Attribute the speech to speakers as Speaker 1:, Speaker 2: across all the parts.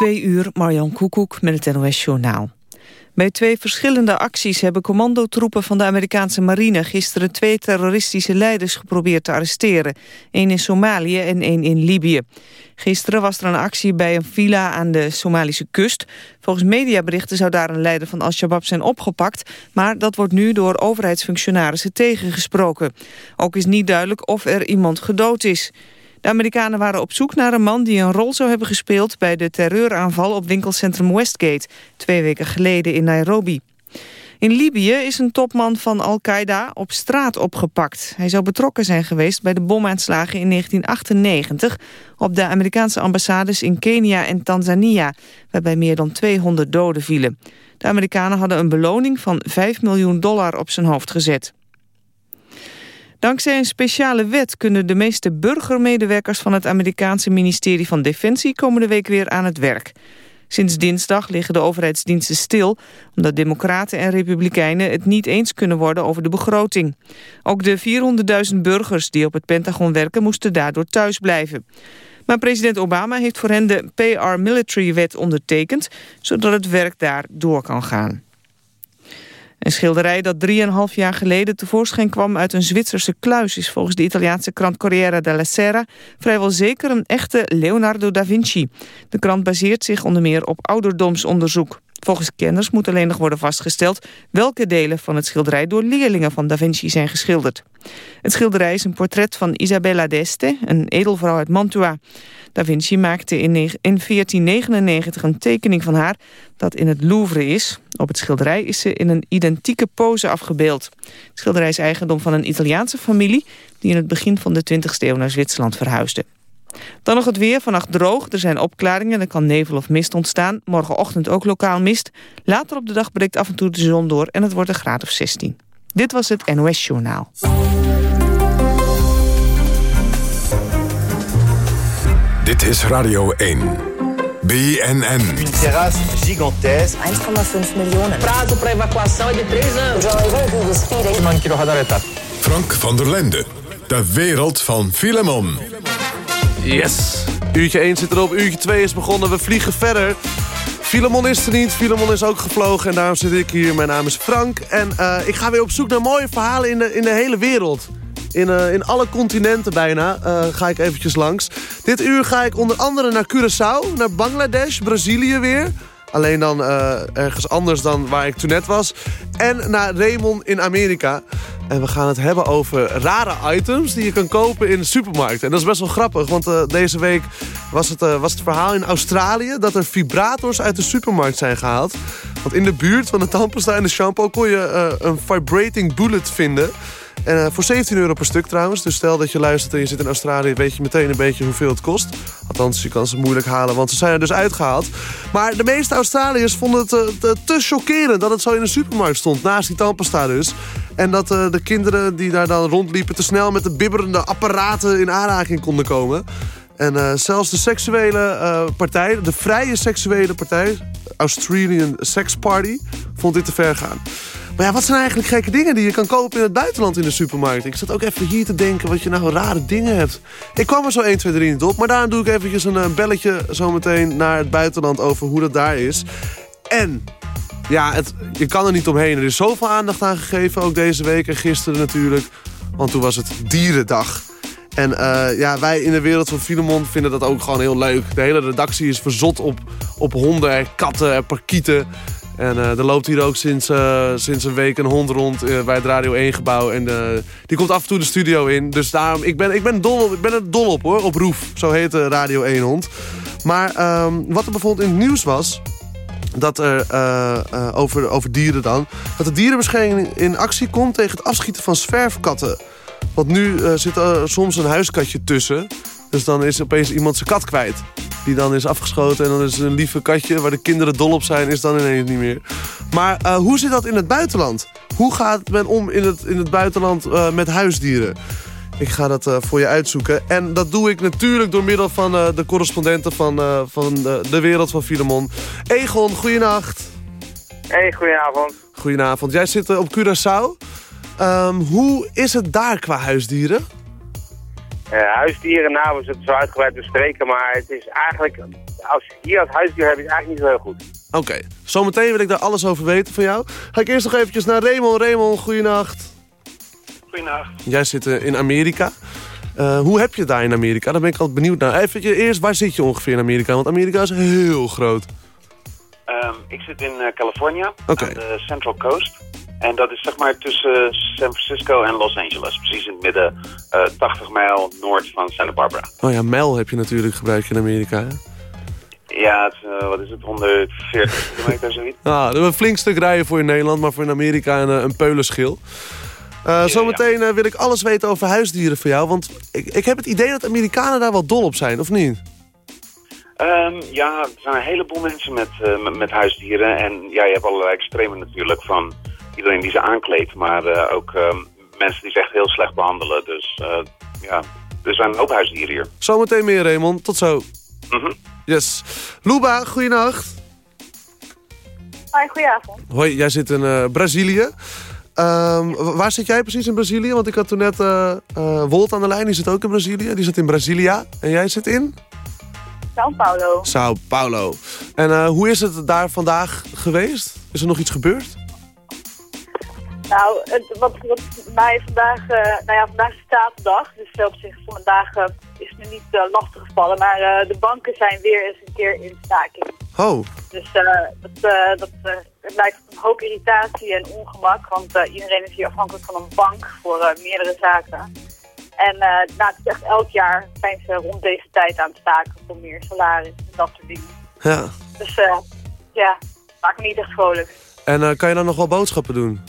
Speaker 1: Twee uur, Marjan Koekoek met het NOS Journaal. Bij twee verschillende acties hebben commandotroepen van de Amerikaanse marine gisteren twee terroristische leiders geprobeerd te arresteren. Eén in Somalië en één in Libië. Gisteren was er een actie bij een villa aan de Somalische kust. Volgens mediaberichten zou daar een leider van Al-Shabaab zijn opgepakt, maar dat wordt nu door overheidsfunctionarissen tegengesproken. Ook is niet duidelijk of er iemand gedood is. De Amerikanen waren op zoek naar een man die een rol zou hebben gespeeld... bij de terreuraanval op winkelcentrum Westgate... twee weken geleden in Nairobi. In Libië is een topman van Al-Qaeda op straat opgepakt. Hij zou betrokken zijn geweest bij de bomaanslagen in 1998... op de Amerikaanse ambassades in Kenia en Tanzania... waarbij meer dan 200 doden vielen. De Amerikanen hadden een beloning van 5 miljoen dollar op zijn hoofd gezet. Dankzij een speciale wet kunnen de meeste burgermedewerkers van het Amerikaanse ministerie van Defensie komende week weer aan het werk. Sinds dinsdag liggen de overheidsdiensten stil... omdat democraten en republikeinen het niet eens kunnen worden over de begroting. Ook de 400.000 burgers die op het Pentagon werken moesten daardoor thuis blijven. Maar president Obama heeft voor hen de PR Military Wet ondertekend... zodat het werk daar door kan gaan. Een schilderij dat 3,5 jaar geleden tevoorschijn kwam uit een Zwitserse kluis... is volgens de Italiaanse krant Corriere della Sera vrijwel zeker een echte Leonardo da Vinci. De krant baseert zich onder meer op ouderdomsonderzoek. Volgens kenners moet alleen nog worden vastgesteld welke delen van het schilderij door leerlingen van Da Vinci zijn geschilderd. Het schilderij is een portret van Isabella d'Este, een edelvrouw uit Mantua. Da Vinci maakte in 1499 een tekening van haar dat in het Louvre is. Op het schilderij is ze in een identieke pose afgebeeld. Het schilderij is eigendom van een Italiaanse familie die in het begin van de 20e eeuw naar Zwitserland verhuisde. Dan nog het weer, vannacht droog. Er zijn opklaringen, er kan nevel of mist ontstaan. Morgenochtend ook lokaal mist. Later op de dag breekt af en toe de zon door en het wordt een graad of 16. Dit was het NOS Journaal.
Speaker 2: Dit is Radio 1. BNN.
Speaker 3: Een terras gigantesque.
Speaker 4: 1,5 miljoen.
Speaker 5: Prazo para evacuação é de 3 anos.
Speaker 2: Frank van der Lende. De wereld van Filemon.
Speaker 6: Yes. Uurtje 1 zit erop, uurtje 2 is begonnen. We vliegen verder. Filemon is er niet, Filemon is ook gevlogen en daarom zit ik hier. Mijn naam is Frank en uh, ik ga weer op zoek naar mooie verhalen in de, in de hele wereld. In, uh, in alle continenten bijna uh, ga ik eventjes langs. Dit uur ga ik onder andere naar Curaçao, naar Bangladesh, Brazilië weer... Alleen dan uh, ergens anders dan waar ik toen net was. En naar Raymond in Amerika. En we gaan het hebben over rare items die je kan kopen in de supermarkt. En dat is best wel grappig, want uh, deze week was het, uh, was het verhaal in Australië... dat er vibrators uit de supermarkt zijn gehaald. Want in de buurt van de tandpasta en de shampoo kon je een vibrating bullet vinden... En uh, voor 17 euro per stuk trouwens. Dus stel dat je luistert en je zit in Australië... weet je meteen een beetje hoeveel het kost. Althans, je kan ze moeilijk halen, want ze zijn er dus uitgehaald. Maar de meeste Australiërs vonden het uh, te chockerend... dat het zo in de supermarkt stond, naast die tandpasta dus. En dat uh, de kinderen die daar dan rondliepen... te snel met de bibberende apparaten in aanraking konden komen. En zelfs de seksuele partij, de vrije seksuele partij... Australian Sex Party, vond dit te ver gaan. Maar ja, wat zijn eigenlijk gekke dingen die je kan kopen in het buitenland in de supermarkt? Ik zat ook even hier te denken wat je nou rare dingen hebt. Ik kwam er zo 1, 2, 3 niet op. Maar daarom doe ik eventjes een, belletje zometeen naar het buitenland over hoe dat daar is. En ja, het, je kan er niet omheen. Er is zoveel aandacht aan gegeven, ook deze week en gisteren natuurlijk. Want toen was het Dierendag. En uh, ja, wij in de wereld van Filemon vinden dat ook gewoon heel leuk. De hele redactie is verzot op, op honden en katten en parkieten. En uh, er loopt hier ook sinds, uh, sinds een week een hond rond uh, bij het Radio 1 gebouw. En die komt af en toe de studio in. Dus daarom, ik ben, ik ben, dol, ik ben er dol op hoor, op Roef. Zo heet de Radio 1 hond. Maar um, wat er bijvoorbeeld in het nieuws was... Dat er over, over dieren dan... Dat de dierenbescherming in actie komt tegen het afschieten van zwerfkatten. Want nu zit er soms een huiskatje tussen. Dus dan is opeens iemand zijn kat kwijt. Die dan is afgeschoten en dan is een lieve katje... waar de kinderen dol op zijn, is dan ineens niet meer. Maar uh, hoe zit dat in het buitenland? Hoe gaat men om in het, in het buitenland uh, met huisdieren? Ik ga dat uh, voor je uitzoeken. En dat doe ik natuurlijk door middel van de correspondenten van, van de wereld van Filemon. Egon, goeienacht.
Speaker 7: Hey, goedenavond.
Speaker 6: Goedenavond. Jij zit op Curaçao. Um, hoe is het daar qua huisdieren?
Speaker 7: Huisdieren, nou, we zullen het zo uitgebreid bespreken, maar het is eigenlijk, als je hier als huisdier hebt, is het eigenlijk niet zo heel goed.
Speaker 6: Oké, zometeen wil ik daar alles over weten van jou. Ga ik eerst nog eventjes naar Raymond. Raymond, goeienacht.
Speaker 4: Goeienacht.
Speaker 6: Jij zit uh, in Amerika. Uh, hoe heb je het daar in Amerika? Daar ben ik altijd benieuwd naar. Even eerst, waar zit je ongeveer in Amerika? Want Amerika is heel groot.
Speaker 4: Um, ik zit in uh, California, okay. aan de Central Coast. En dat is zeg maar tussen San Francisco en Los Angeles. Precies in het midden, uh, 80 mijl noord van Santa Barbara.
Speaker 6: Oh ja, mijl heb je natuurlijk gebruikt in Amerika, hè?
Speaker 4: Ja, het, uh, wat is het, 140 kilometer zoiets.
Speaker 6: Ah, dat is een flink stuk rijden voor in Nederland, maar voor in Amerika een, een peulenschil. Uh, zometeen uh, wil ik alles weten over huisdieren voor jou. Want ik, ik heb het idee dat Amerikanen daar wel dol op zijn, of niet?
Speaker 4: Um, ja, er zijn een heleboel mensen met, uh, met, met, huisdieren. En ja, je hebt allerlei extremen natuurlijk van iedereen die ze aankleedt. Maar ook um, mensen die ze echt heel slecht behandelen. Dus ja, er zijn een hoop huisdieren hier.
Speaker 6: Zometeen meer, Raymond. Tot zo.
Speaker 4: Mm -hmm.
Speaker 6: Yes. Luba, goeienacht.
Speaker 8: Hoi, goedenavond.
Speaker 6: Hoi, jij zit in Brazilië. Um, waar zit jij precies in Brazilië? Want ik had toen net uh, uh, Wolt aan de lijn, die zit ook in Brazilië. Die zit in Brasilia. En jij zit in?
Speaker 8: Sao Paulo.
Speaker 6: Sao Paulo. En uh, hoe is het daar vandaag geweest? Is er nog iets gebeurd?
Speaker 8: Nou, het, wat, wat mij vandaag, nou ja, vandaag is zaterdag, dus op zich vandaag is het nu niet lastig gevallen. Maar de banken zijn weer eens een keer in staking.
Speaker 6: Oh.
Speaker 8: Dus dat, dat het lijkt op een hoop irritatie en ongemak, want uh, iedereen is hier afhankelijk van een bank voor uh, meerdere zaken. En uh, nou, het is echt elk jaar zijn ze rond deze tijd aan het staken voor meer salaris en dat soort dingen.
Speaker 6: Ja.
Speaker 8: Dus ja, maakt me niet echt vrolijk.
Speaker 6: En kan je dan nog wel boodschappen doen?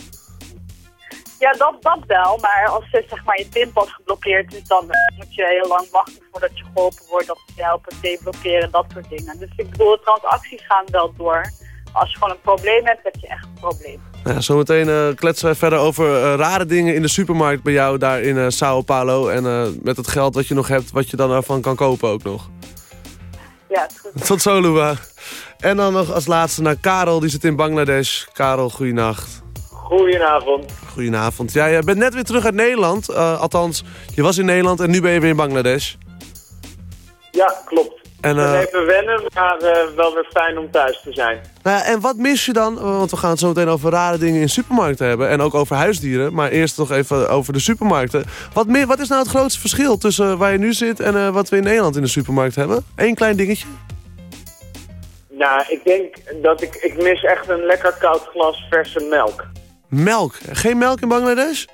Speaker 8: Ja, dat, dat wel, maar als zeg maar, je pinpas geblokkeerd is, dan moet je heel lang wachten voordat je geholpen wordt, dat ze je helpen deblokkeren, dat soort dingen. Dus ik bedoel, de transacties gaan wel door als je gewoon een probleem hebt, heb je echt een probleem.
Speaker 6: Ja, zometeen uh, kletsen we verder over uh, rare dingen in de supermarkt bij jou daar in uh, Sao Paulo. En met het geld wat je nog hebt, wat je dan ervan kan kopen ook nog.
Speaker 8: Ja, goed.
Speaker 6: Tot zo, Lua. En dan nog als laatste naar Karel, die zit in Bangladesh. Karel, goeienacht.
Speaker 7: Goedenavond.
Speaker 6: Goedenavond. Ja, jij bent net weer terug uit Nederland. althans, je was in Nederland en nu ben je weer in Bangladesh.
Speaker 7: Ja, klopt. En, uh, even wennen, maar uh, wel weer fijn om thuis te zijn.
Speaker 6: Nou ja, en wat mis je dan? Want we gaan het zo meteen over rare dingen in supermarkten hebben. En ook over huisdieren. Maar eerst nog even over de supermarkten. Wat, meer, wat is nou het grootste verschil tussen waar je nu zit en uh, wat we in Nederland in de supermarkt hebben? Eén klein dingetje.
Speaker 7: Nou, ik denk dat ik, ik mis echt een lekker koud glas verse melk.
Speaker 6: Melk? Geen melk in Bangladesh?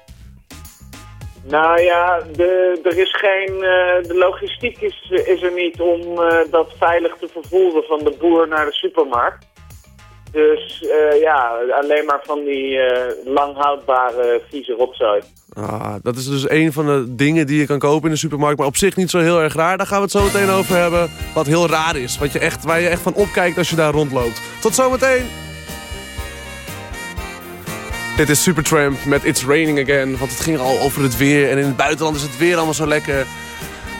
Speaker 7: Nou ja, de, er is geen, uh, de logistiek is, is er niet om uh, dat veilig te vervoeren van de boer naar de supermarkt. Dus uh, ja, alleen maar van die lang houdbare vieze rotzooi.
Speaker 6: Ah, dat is dus een van de dingen die je kan kopen in de supermarkt, maar op zich niet zo heel erg raar. Daar gaan we het zo meteen over hebben, wat heel raar is. Wat je echt, waar je echt van opkijkt als je daar rondloopt. Tot zometeen! Dit is Supertramp met It's Raining Again. Want het ging al over het weer. En in het buitenland is het weer allemaal zo lekker.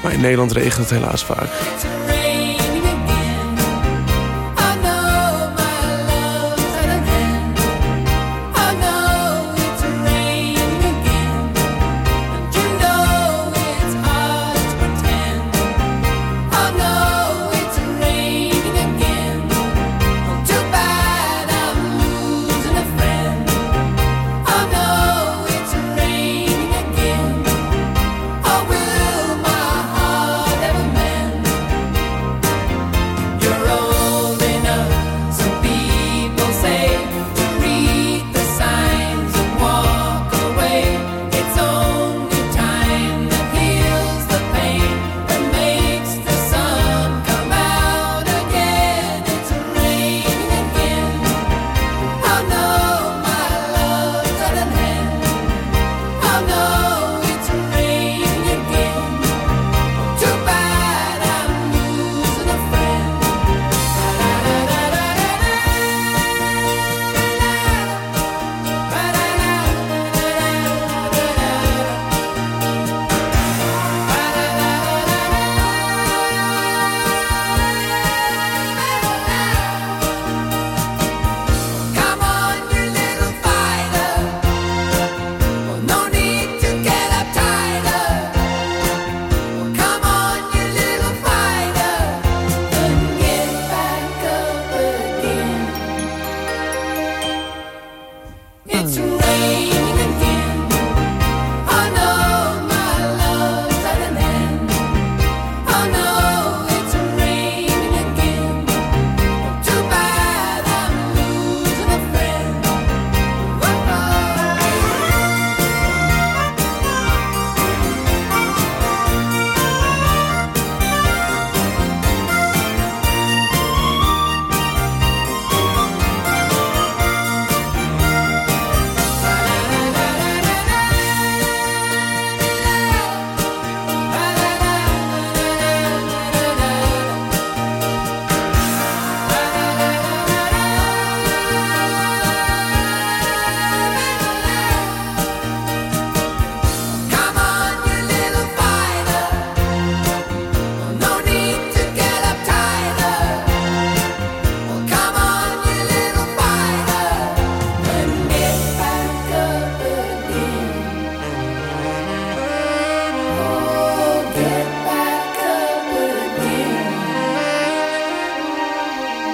Speaker 6: Maar in Nederland regent het helaas vaak.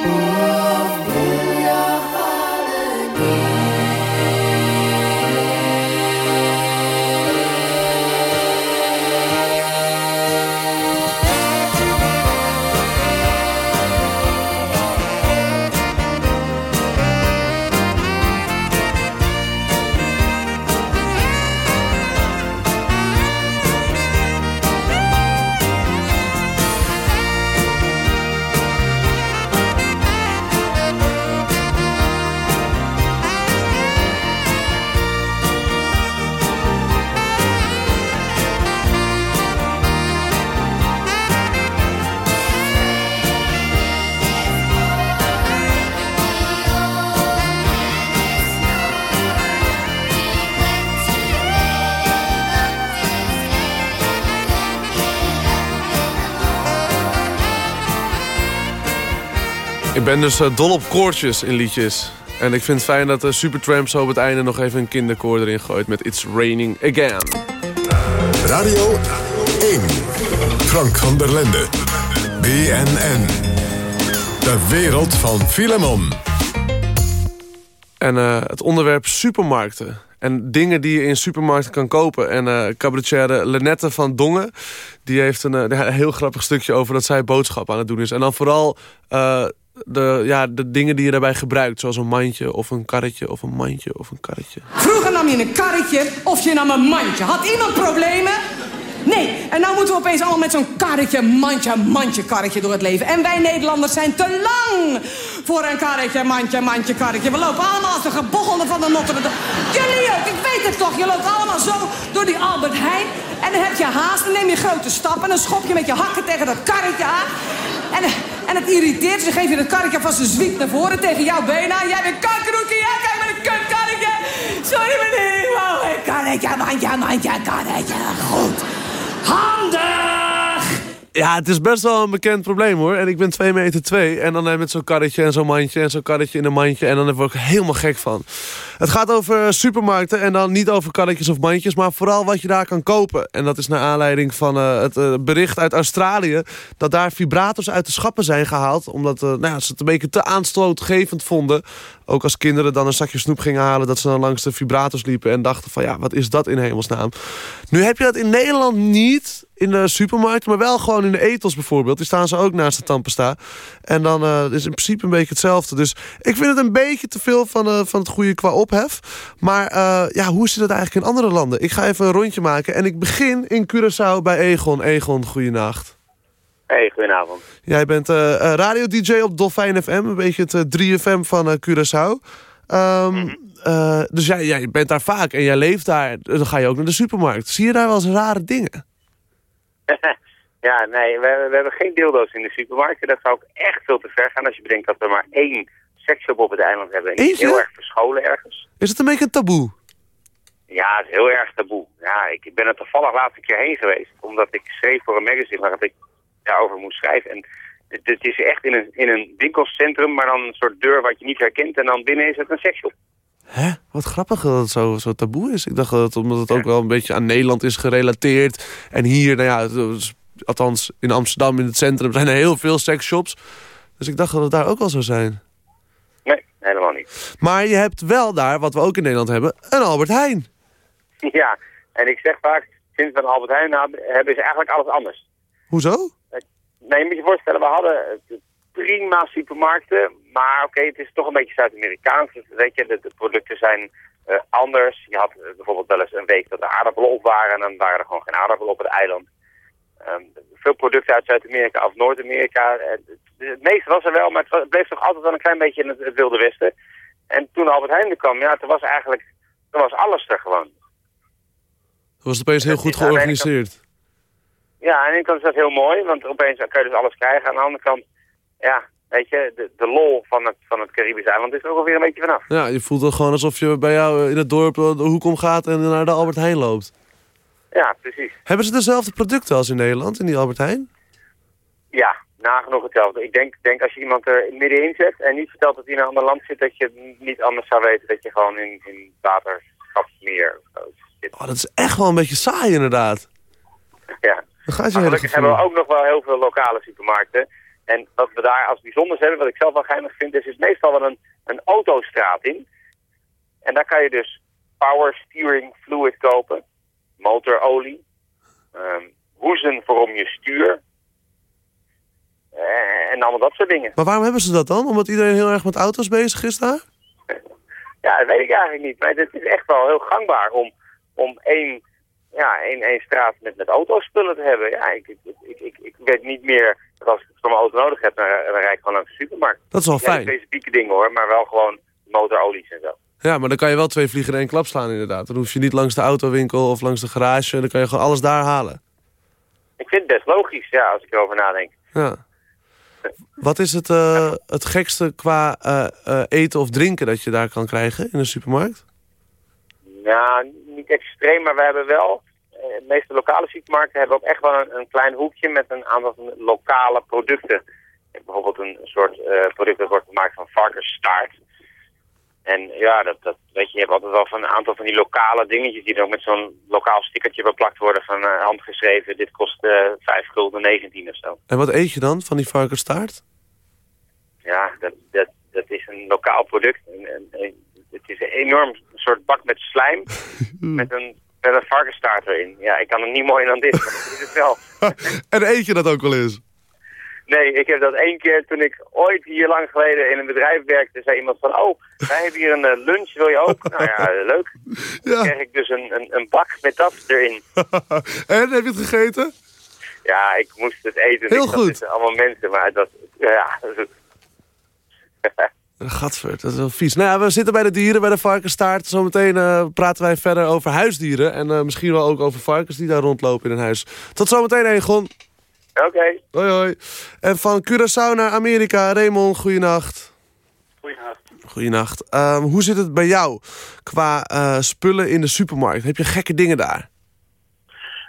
Speaker 6: Ooh. Ben dus uh, dol op koortjes in liedjes. En ik vind het fijn dat de Supertramp zo op het einde nog even een kinderkoor erin gooit met It's Raining Again.
Speaker 2: Radio 1. Frank van der Lende. BNN. De wereld van Filemon.
Speaker 6: En uh, het onderwerp supermarkten. En dingen die je in supermarkten kan kopen. En uh, cabaretière Lenette van Dongen... die heeft een, uh, heel grappig stukje over dat zij boodschap aan het doen is. En dan vooral uh, de, ja, de dingen die je daarbij gebruikt. Zoals een mandje of een karretje of een mandje of een karretje.
Speaker 9: Vroeger nam je een karretje of je nam een mandje. Had iemand problemen? Nee, en nou moeten we opeens allemaal met zo'n karretje, mandje, mandje karretje door het leven. En wij Nederlanders zijn te lang voor een karretje, mandje, mandje karretje. We lopen allemaal als de van de notten. Jullie ook, ik weet het toch. Je loopt allemaal zo door die Albert Heijn. En dan heb je haast, dan neem je grote stappen... en dan schop je met je hakken tegen dat karretje aan. En, en het irriteert ze, geef je het karretje van zijn zwiep naar voren tegen jouw benen. Jij bent kankeroekie, jij kijk met een kutkarretje. Sorry meneer, ik wou een karretje, mandje, mandje, karretje. Goed. Handig!
Speaker 6: Ja, het is best wel een bekend probleem hoor. En ik ben 2 meter 2. En dan met zo'n karretje en zo'n mandje en zo'n karretje in een mandje. En dan word ik helemaal gek van. Het gaat over supermarkten en dan niet over karretjes of mandjes. Maar vooral wat je daar kan kopen. En dat is naar aanleiding van uh, het bericht uit Australië. Dat daar vibrators uit de schappen zijn gehaald. Omdat nou ja, ze het een beetje te aanstootgevend vonden. Ook als kinderen dan een zakje snoep gingen halen... dat ze dan langs de vibrators liepen en dachten van... ja, wat is dat in hemelsnaam? Nu heb je dat in Nederland niet in de supermarkt... maar wel gewoon in de etels bijvoorbeeld. Die staan ze ook naast de tandpasta. En dan uh, is in principe een beetje hetzelfde. Dus ik vind het een beetje te veel van, uh, van het goede qua ophef. Maar uh, ja, hoe zit het eigenlijk in andere landen? Ik ga even een rondje maken. En ik begin in Curaçao bij Egon. Egon, goeienacht.
Speaker 10: Hey, goedenavond.
Speaker 6: Jij bent radio-dj op Dolfijn FM, een beetje het uh, 3FM van Curaçao. Um, mm -hmm. dus jij, jij bent daar vaak en jij leeft daar. Dan ga je ook naar de supermarkt. Zie je daar wel eens rare dingen?
Speaker 10: ja, nee, we, we, hebben geen dildo's in de supermarkt. Dat zou ook echt veel te ver gaan als je bedenkt dat we maar één seksshop op het eiland hebben. En heel erg verscholen ergens.
Speaker 6: Is het een beetje een taboe?
Speaker 10: Ja, het is heel erg taboe. Ja, ik ben er toevallig laatste keer heen geweest. Omdat ik schreef voor een magazine waar ik daarover moest schrijven. En het, het, is echt in een, in een winkelcentrum, maar dan een soort deur wat je niet herkent. En dan binnen is het een seksshop.
Speaker 6: Hè? Wat grappig dat het zo, zo taboe is. Ik dacht dat het, omdat het ook wel een beetje aan Nederland is gerelateerd. En hier, nou ja, althans in Amsterdam in het centrum zijn er heel veel seksshops. Dus ik dacht dat het daar ook wel zou zijn.
Speaker 10: Nee, helemaal niet.
Speaker 6: Maar je hebt wel daar, wat we ook in Nederland hebben, een Albert Heijn.
Speaker 10: Ja, en ik zeg vaak, sinds we een Albert Heijn hebben is eigenlijk alles anders.
Speaker 6: Hoezo?
Speaker 10: Nee, je moet je voorstellen, we hadden prima supermarkten, maar oké, okay, het is toch een beetje Zuid-Amerikaans. Dus weet je, de, de producten zijn uh, anders. Je had uh, bijvoorbeeld wel eens een week dat er aardappelen op waren en dan waren er gewoon geen aardappelen op het eiland. Um, veel producten uit Zuid-Amerika of Noord-Amerika. Het meeste was er wel, maar het bleef toch altijd wel een klein beetje in het, het Wilde Westen. En toen Albert Heijn kwam, ja, toen was eigenlijk, toen was alles er gewoon.
Speaker 6: Dat was opeens heel goed georganiseerd.
Speaker 10: Ja, aan de ene kant is dat heel mooi, want opeens kan je dus alles krijgen. Aan de andere kant, ja, weet je, de, de lol van het, van het Caribisch eiland is er ook alweer een beetje vanaf.
Speaker 6: Ja, je voelt het gewoon alsof je bij jou in het dorp de hoek omgaat en naar de Albert Heijn loopt.
Speaker 10: Ja, precies.
Speaker 6: Hebben ze dezelfde producten als in Nederland, in die Albert Heijn?
Speaker 10: Ja, nagenoeg hetzelfde. Ik denk, denk als je iemand er middenin zet en niet vertelt dat hij in een ander land zit, dat je niet anders zou weten dat je gewoon in, in waterschapsmeer zit.
Speaker 6: Oh, dat is echt wel een beetje saai inderdaad.
Speaker 10: Ja.
Speaker 6: Dan gaat je
Speaker 10: maar gelukkig hebben we ook nog wel heel veel lokale supermarkten. En wat we daar als bijzonders hebben, wat ik zelf wel geinig vind, is, is meestal wel een, een autostraat in. En daar kan je dus power steering fluid kopen, motorolie, um, hoezen voor om je stuur. En allemaal dat soort dingen.
Speaker 6: Maar waarom hebben ze dat dan? Omdat iedereen heel erg met auto's bezig is daar?
Speaker 10: Ja, dat weet ik eigenlijk niet. Maar het is echt wel heel gangbaar om, om één ja, één, één straat met, met autospullen te hebben. Ja, ik, ik, ik, ik, ik weet niet meer dat als ik voor mijn auto nodig heb, dan, dan rijd ik gewoon langs de supermarkt.
Speaker 6: Dat is wel
Speaker 10: ja,
Speaker 6: fijn.
Speaker 10: specifieke dingen hoor, maar wel gewoon motorolies en zo.
Speaker 6: Ja, maar dan kan je wel twee vliegen in één klap slaan inderdaad. Dan hoef je niet langs de autowinkel of langs de garage. Dan kan je gewoon alles daar halen.
Speaker 10: Ik vind het best logisch, ja, als ik erover nadenk.
Speaker 6: Ja. Wat is het, uh, het gekste qua uh, uh, eten of drinken dat je daar kan krijgen in een supermarkt?
Speaker 10: Ja, niet extreem, maar we hebben wel... De meeste lokale supermarkten hebben ook echt wel een, een klein hoekje met een aantal lokale producten. bijvoorbeeld een soort eh, product dat wordt gemaakt van varkensstaart. En ja, dat, dat, weet je, je hebt altijd wel van een aantal van die lokale dingetjes die ook met zo'n lokaal stickertje beplakt worden van uh, handgeschreven. Dit kost uh, 5 gulden 19 of zo.
Speaker 6: En wat eet je dan van die varkensstaart?
Speaker 10: Ja, dat, dat, dat is een lokaal product. En, en, en het is een enorm soort bak met slijm met een, met een varkensstaart erin. Ja, ik kan er niet mooier dan dit, maar dat is het wel.
Speaker 6: en eet je dat ook wel eens?
Speaker 10: Nee, ik heb dat één keer toen ik ooit hier lang geleden in een bedrijf werkte, zei iemand van, oh, wij hebben hier een uh, lunch, wil je ook? nou ja, leuk. Ja. Dan kreeg ik dus een, een, een bak met dat erin.
Speaker 6: en, heb je het gegeten?
Speaker 10: Ja, ik moest het eten.
Speaker 6: Heel
Speaker 10: ik
Speaker 6: goed.
Speaker 10: allemaal mensen, maar dat, ja...
Speaker 6: Gadver, dat is wel vies. Nou ja, we zitten bij de dieren, bij de varkensstaart. Zometeen uh, praten wij verder over huisdieren. En uh, misschien wel ook over varkens die daar rondlopen in een huis. Tot zometeen, Egon.
Speaker 10: Oké. Okay.
Speaker 6: Hoi, hoi. En van Curaçao naar Amerika. Raymond, goeienacht.
Speaker 4: Goeienacht.
Speaker 6: Goeienacht. Um, hoe zit het bij jou qua uh, spullen in de supermarkt? Heb je gekke dingen daar?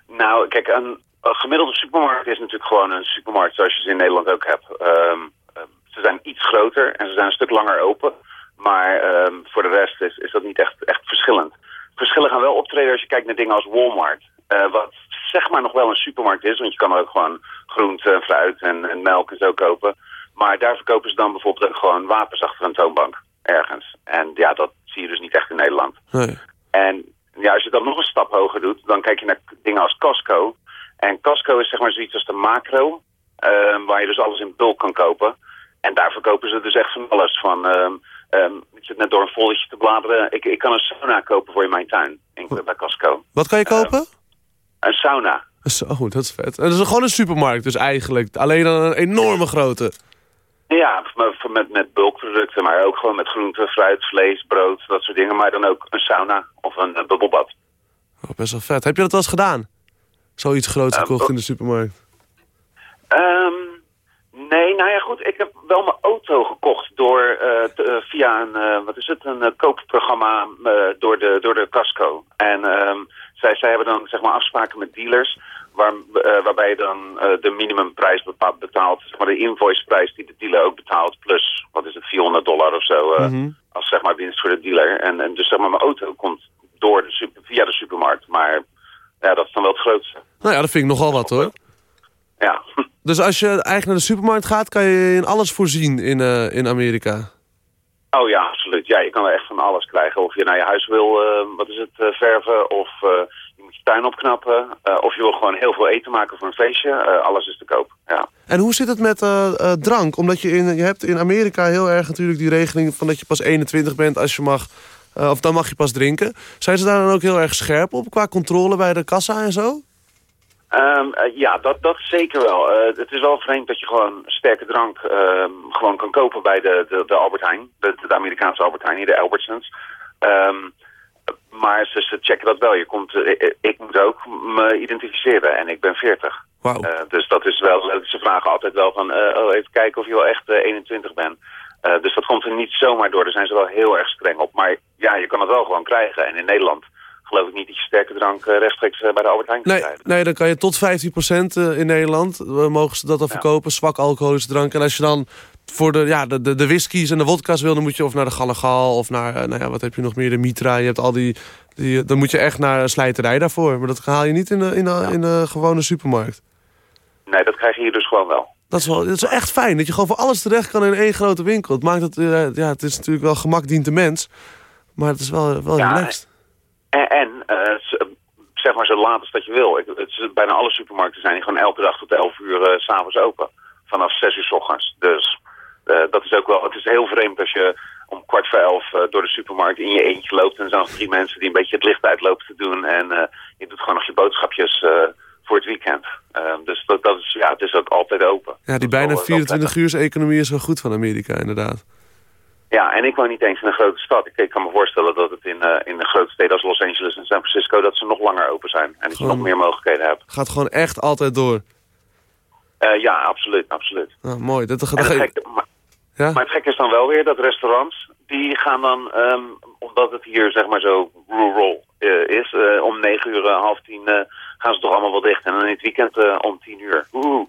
Speaker 4: Nou, kijk, een, een, gemiddelde supermarkt is natuurlijk gewoon een supermarkt zoals je ze in Nederland ook hebt. Um, ze zijn iets groter en ze zijn een stuk langer open. Maar um, voor de rest is, is dat niet echt, echt verschillend. Verschillen gaan wel optreden als je kijkt naar dingen als Walmart. Uh, wat zeg maar nog wel een supermarkt is, want je kan er ook gewoon groente, fruit en, en melk en zo kopen. Maar daar verkopen ze dan bijvoorbeeld ook gewoon wapens achter een toonbank ergens. En ja, dat zie je dus niet echt in Nederland.
Speaker 6: Nee.
Speaker 4: En ja, als je dat nog een stap hoger doet, dan kijk je naar dingen als Costco. En Costco is zeg maar zoiets als de macro, uh, waar je dus alles in bulk kan kopen. En daar verkopen ze dus echt van alles. Van, um, um, ik zit net door een foldetje te bladeren. Ik, ik kan een sauna kopen voor in mijn tuin in, bij Costco.
Speaker 6: Wat kan je kopen?
Speaker 4: Um, een sauna.
Speaker 6: Zo, dat is vet. En dat is gewoon een supermarkt dus eigenlijk. Alleen dan een enorme grote.
Speaker 4: Ja, met, met bulkproducten, maar ook gewoon met groente, fruit, vlees, brood, dat soort dingen. Maar dan ook een sauna of een, een bubbelbad.
Speaker 6: Oh, best wel vet. Heb je dat wel eens gedaan? Zoiets groots gekocht in de supermarkt?
Speaker 4: Um, Nee, nou ja goed, ik heb wel mijn auto gekocht door, uh, te, uh, via een, uh, wat is het, een koopprogramma door, de, door de Casco. En um, zij, zij hebben dan zeg maar afspraken met dealers waar, waarbij je dan de minimumprijs bepaalt, betaalt, zeg maar de invoiceprijs die de dealer ook betaalt, plus, wat is het, 400 dollar of zo,
Speaker 6: mm -hmm.
Speaker 4: als zeg maar winst voor de dealer. En, en dus zeg maar mijn auto komt door de super, via de supermarkt, maar ja, dat is dan wel het grootste.
Speaker 6: Nou ja, dat vind ik nogal wat hoor.
Speaker 4: Ja.
Speaker 6: Dus als je eigenlijk naar de supermarkt gaat, kan je in alles voorzien in, uh, in Amerika?
Speaker 4: Oh ja, absoluut. Ja, je kan er echt van alles krijgen. Of je naar je huis wil, uh, wat is het, uh, verven. Of je moet je tuin opknappen. of je wil gewoon heel veel eten maken voor een feestje. alles is te koop, ja.
Speaker 6: En hoe zit het met drank? Omdat je, in, je hebt in Amerika heel erg natuurlijk die regeling van dat je pas 21 bent als je mag... of dan mag je pas drinken. Zijn ze daar dan ook heel erg scherp op qua controle bij de kassa en zo?
Speaker 4: Um, uh, ja, dat, dat zeker wel. Uh, het is wel vreemd dat je gewoon sterke drank uh, gewoon kan kopen bij de, de, de Albert Heijn. De, de Amerikaanse Albert Heijn, de Albertsons. Um, maar ze, ze, checken dat wel. Je komt, ik, ik, moet ook me identificeren en ik ben 40.
Speaker 6: Wow.
Speaker 4: dus dat is wel, ze vragen altijd wel van, oh, even kijken of je wel echt 21 bent. dus dat komt er niet zomaar door. Daar zijn ze wel heel erg streng op. Maar ja, je kan het wel gewoon krijgen. En in Nederland geloof ik niet dat je sterke drank rechtstreeks bij de Albert Heijn kan
Speaker 6: nee,
Speaker 4: krijgen.
Speaker 6: Nee, dan kan je tot 15% in Nederland, mogen ze dat dan verkopen, zwak alcoholische drank. En als je dan voor de, ja, de, de, de whiskies en de wodka's wil, dan moet je of naar de Gallagher of naar, nou ja, wat heb je nog meer, de Mitra. Je hebt al die, die dan moet je echt naar een slijterij daarvoor. Maar dat haal je niet in de, in de, ja. in de gewone supermarkt.
Speaker 4: Nee, dat krijg je hier dus gewoon wel.
Speaker 6: Dat is, wel, dat is echt fijn, dat je gewoon voor alles terecht kan in één grote winkel. Het maakt het, ja, het is natuurlijk wel gemak dient de mens, maar het is wel, wel
Speaker 4: ja,
Speaker 6: relaxed.
Speaker 4: En, en uh, zeg maar zo laat als dat je wil. Ik, het is, bijna alle supermarkten zijn gewoon elke dag tot 11 uur uh, s'avonds open. Vanaf 6 uur s ochtends. Dus uh, dat is ook wel... Het is heel vreemd als je om kwart voor elf door de supermarkt in je eentje loopt. En er zijn nog drie mensen die een beetje het licht uitlopen te doen. En je doet gewoon nog je boodschapjes voor het weekend. dus dat, dat, is, ja, het is ook altijd open.
Speaker 6: Ja, die bijna 24 uur economie is wel goed van Amerika inderdaad.
Speaker 4: Ja, en ik woon niet eens in een grote stad. Ik, ik kan me voorstellen dat het in, uh, in de grote steden als Los Angeles en San Francisco... dat ze nog langer open zijn en dat je nog meer mogelijkheden hebt.
Speaker 6: Gaat gewoon echt altijd door?
Speaker 4: Uh, ja, absoluut, absoluut.
Speaker 6: Oh, mooi. Dat, dat,
Speaker 4: het gekke, maar,
Speaker 6: ja?
Speaker 4: maar het gekke is dan wel weer dat restaurants... die gaan dan, um, omdat het hier zeg maar zo rural uh, is... om negen uur, half tien gaan ze toch allemaal wel dicht. En dan in het weekend eh, om tien uur. Oeh.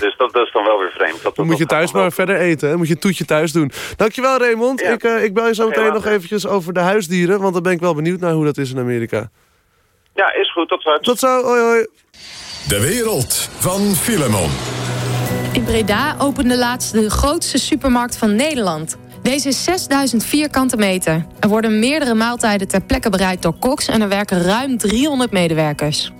Speaker 4: Dus dat, dat is dan wel weer vreemd. Dat,
Speaker 6: Dan moet je thuis maar verder eten. Hè? Moet je een toetje thuis doen. Dankjewel Raymond.
Speaker 4: Ja.
Speaker 6: Ik, eh, ik bel je zo meteen nog eventjes over de huisdieren. Want dan ben ik wel benieuwd naar hoe dat is in Amerika.
Speaker 4: Ja, is goed. Tot straks.
Speaker 6: Tot zo. Hoi hoi.
Speaker 2: De wereld van Filemon.
Speaker 11: In Breda opende laatst de grootste supermarkt van Nederland. Deze is 6000 vierkante meter. Er worden meerdere maaltijden ter plekke bereid door koks... en er werken ruim 300 medewerkers.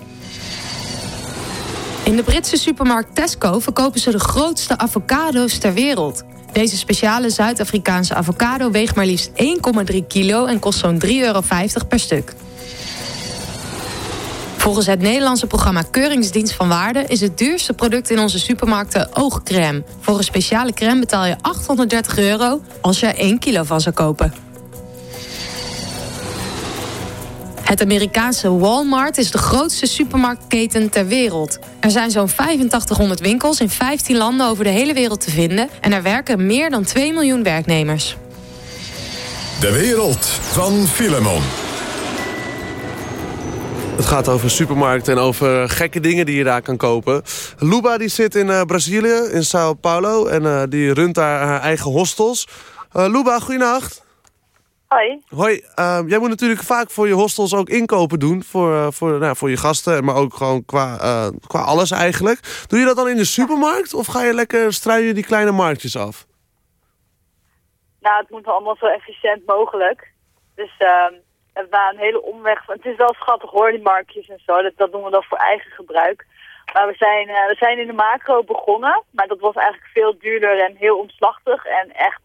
Speaker 11: In de Britse supermarkt Tesco verkopen ze de grootste avocado's ter wereld. Deze speciale Zuid-Afrikaanse avocado weegt maar liefst 1,3 kilo... en kost zo'n 3,50 euro per stuk. Volgens het Nederlandse programma Keuringsdienst van Waarde is het duurste product in onze supermarkten oogcrème. Voor een speciale crème betaal je 830 euro als je er 1 kilo van zou kopen. Het Amerikaanse Walmart is de grootste supermarktketen ter wereld. Er zijn zo'n 8500 winkels in 15 landen over de hele wereld te vinden en er werken meer dan 2 miljoen werknemers.
Speaker 2: De wereld van Filemon.
Speaker 6: Het gaat over supermarkten en over gekke dingen die je daar kan kopen. Luba die zit in eh, Brazilië, in Sao Paulo. En eh, die runt daar haar eigen hostels. Eh Luba, goeienacht.
Speaker 8: Hoi.
Speaker 6: Hoi, eh, jij moet natuurlijk vaak voor je hostels ook inkopen doen. Voor, eh, voor, nou, voor je gasten, maar ook gewoon qua, eh, qua alles eigenlijk. Doe je dat dan in de supermarkt of ga je lekker struinen die kleine marktjes af?
Speaker 8: Nou, het moet allemaal zo efficiënt mogelijk. Dus ehm was een hele omweg. Het is wel schattig hoor, die marktjes en zo. Dat, dat doen we dan voor eigen gebruik. Maar we zijn, eh, we zijn in de macro begonnen. Maar dat was eigenlijk veel duurder en heel omslachtig. En echt,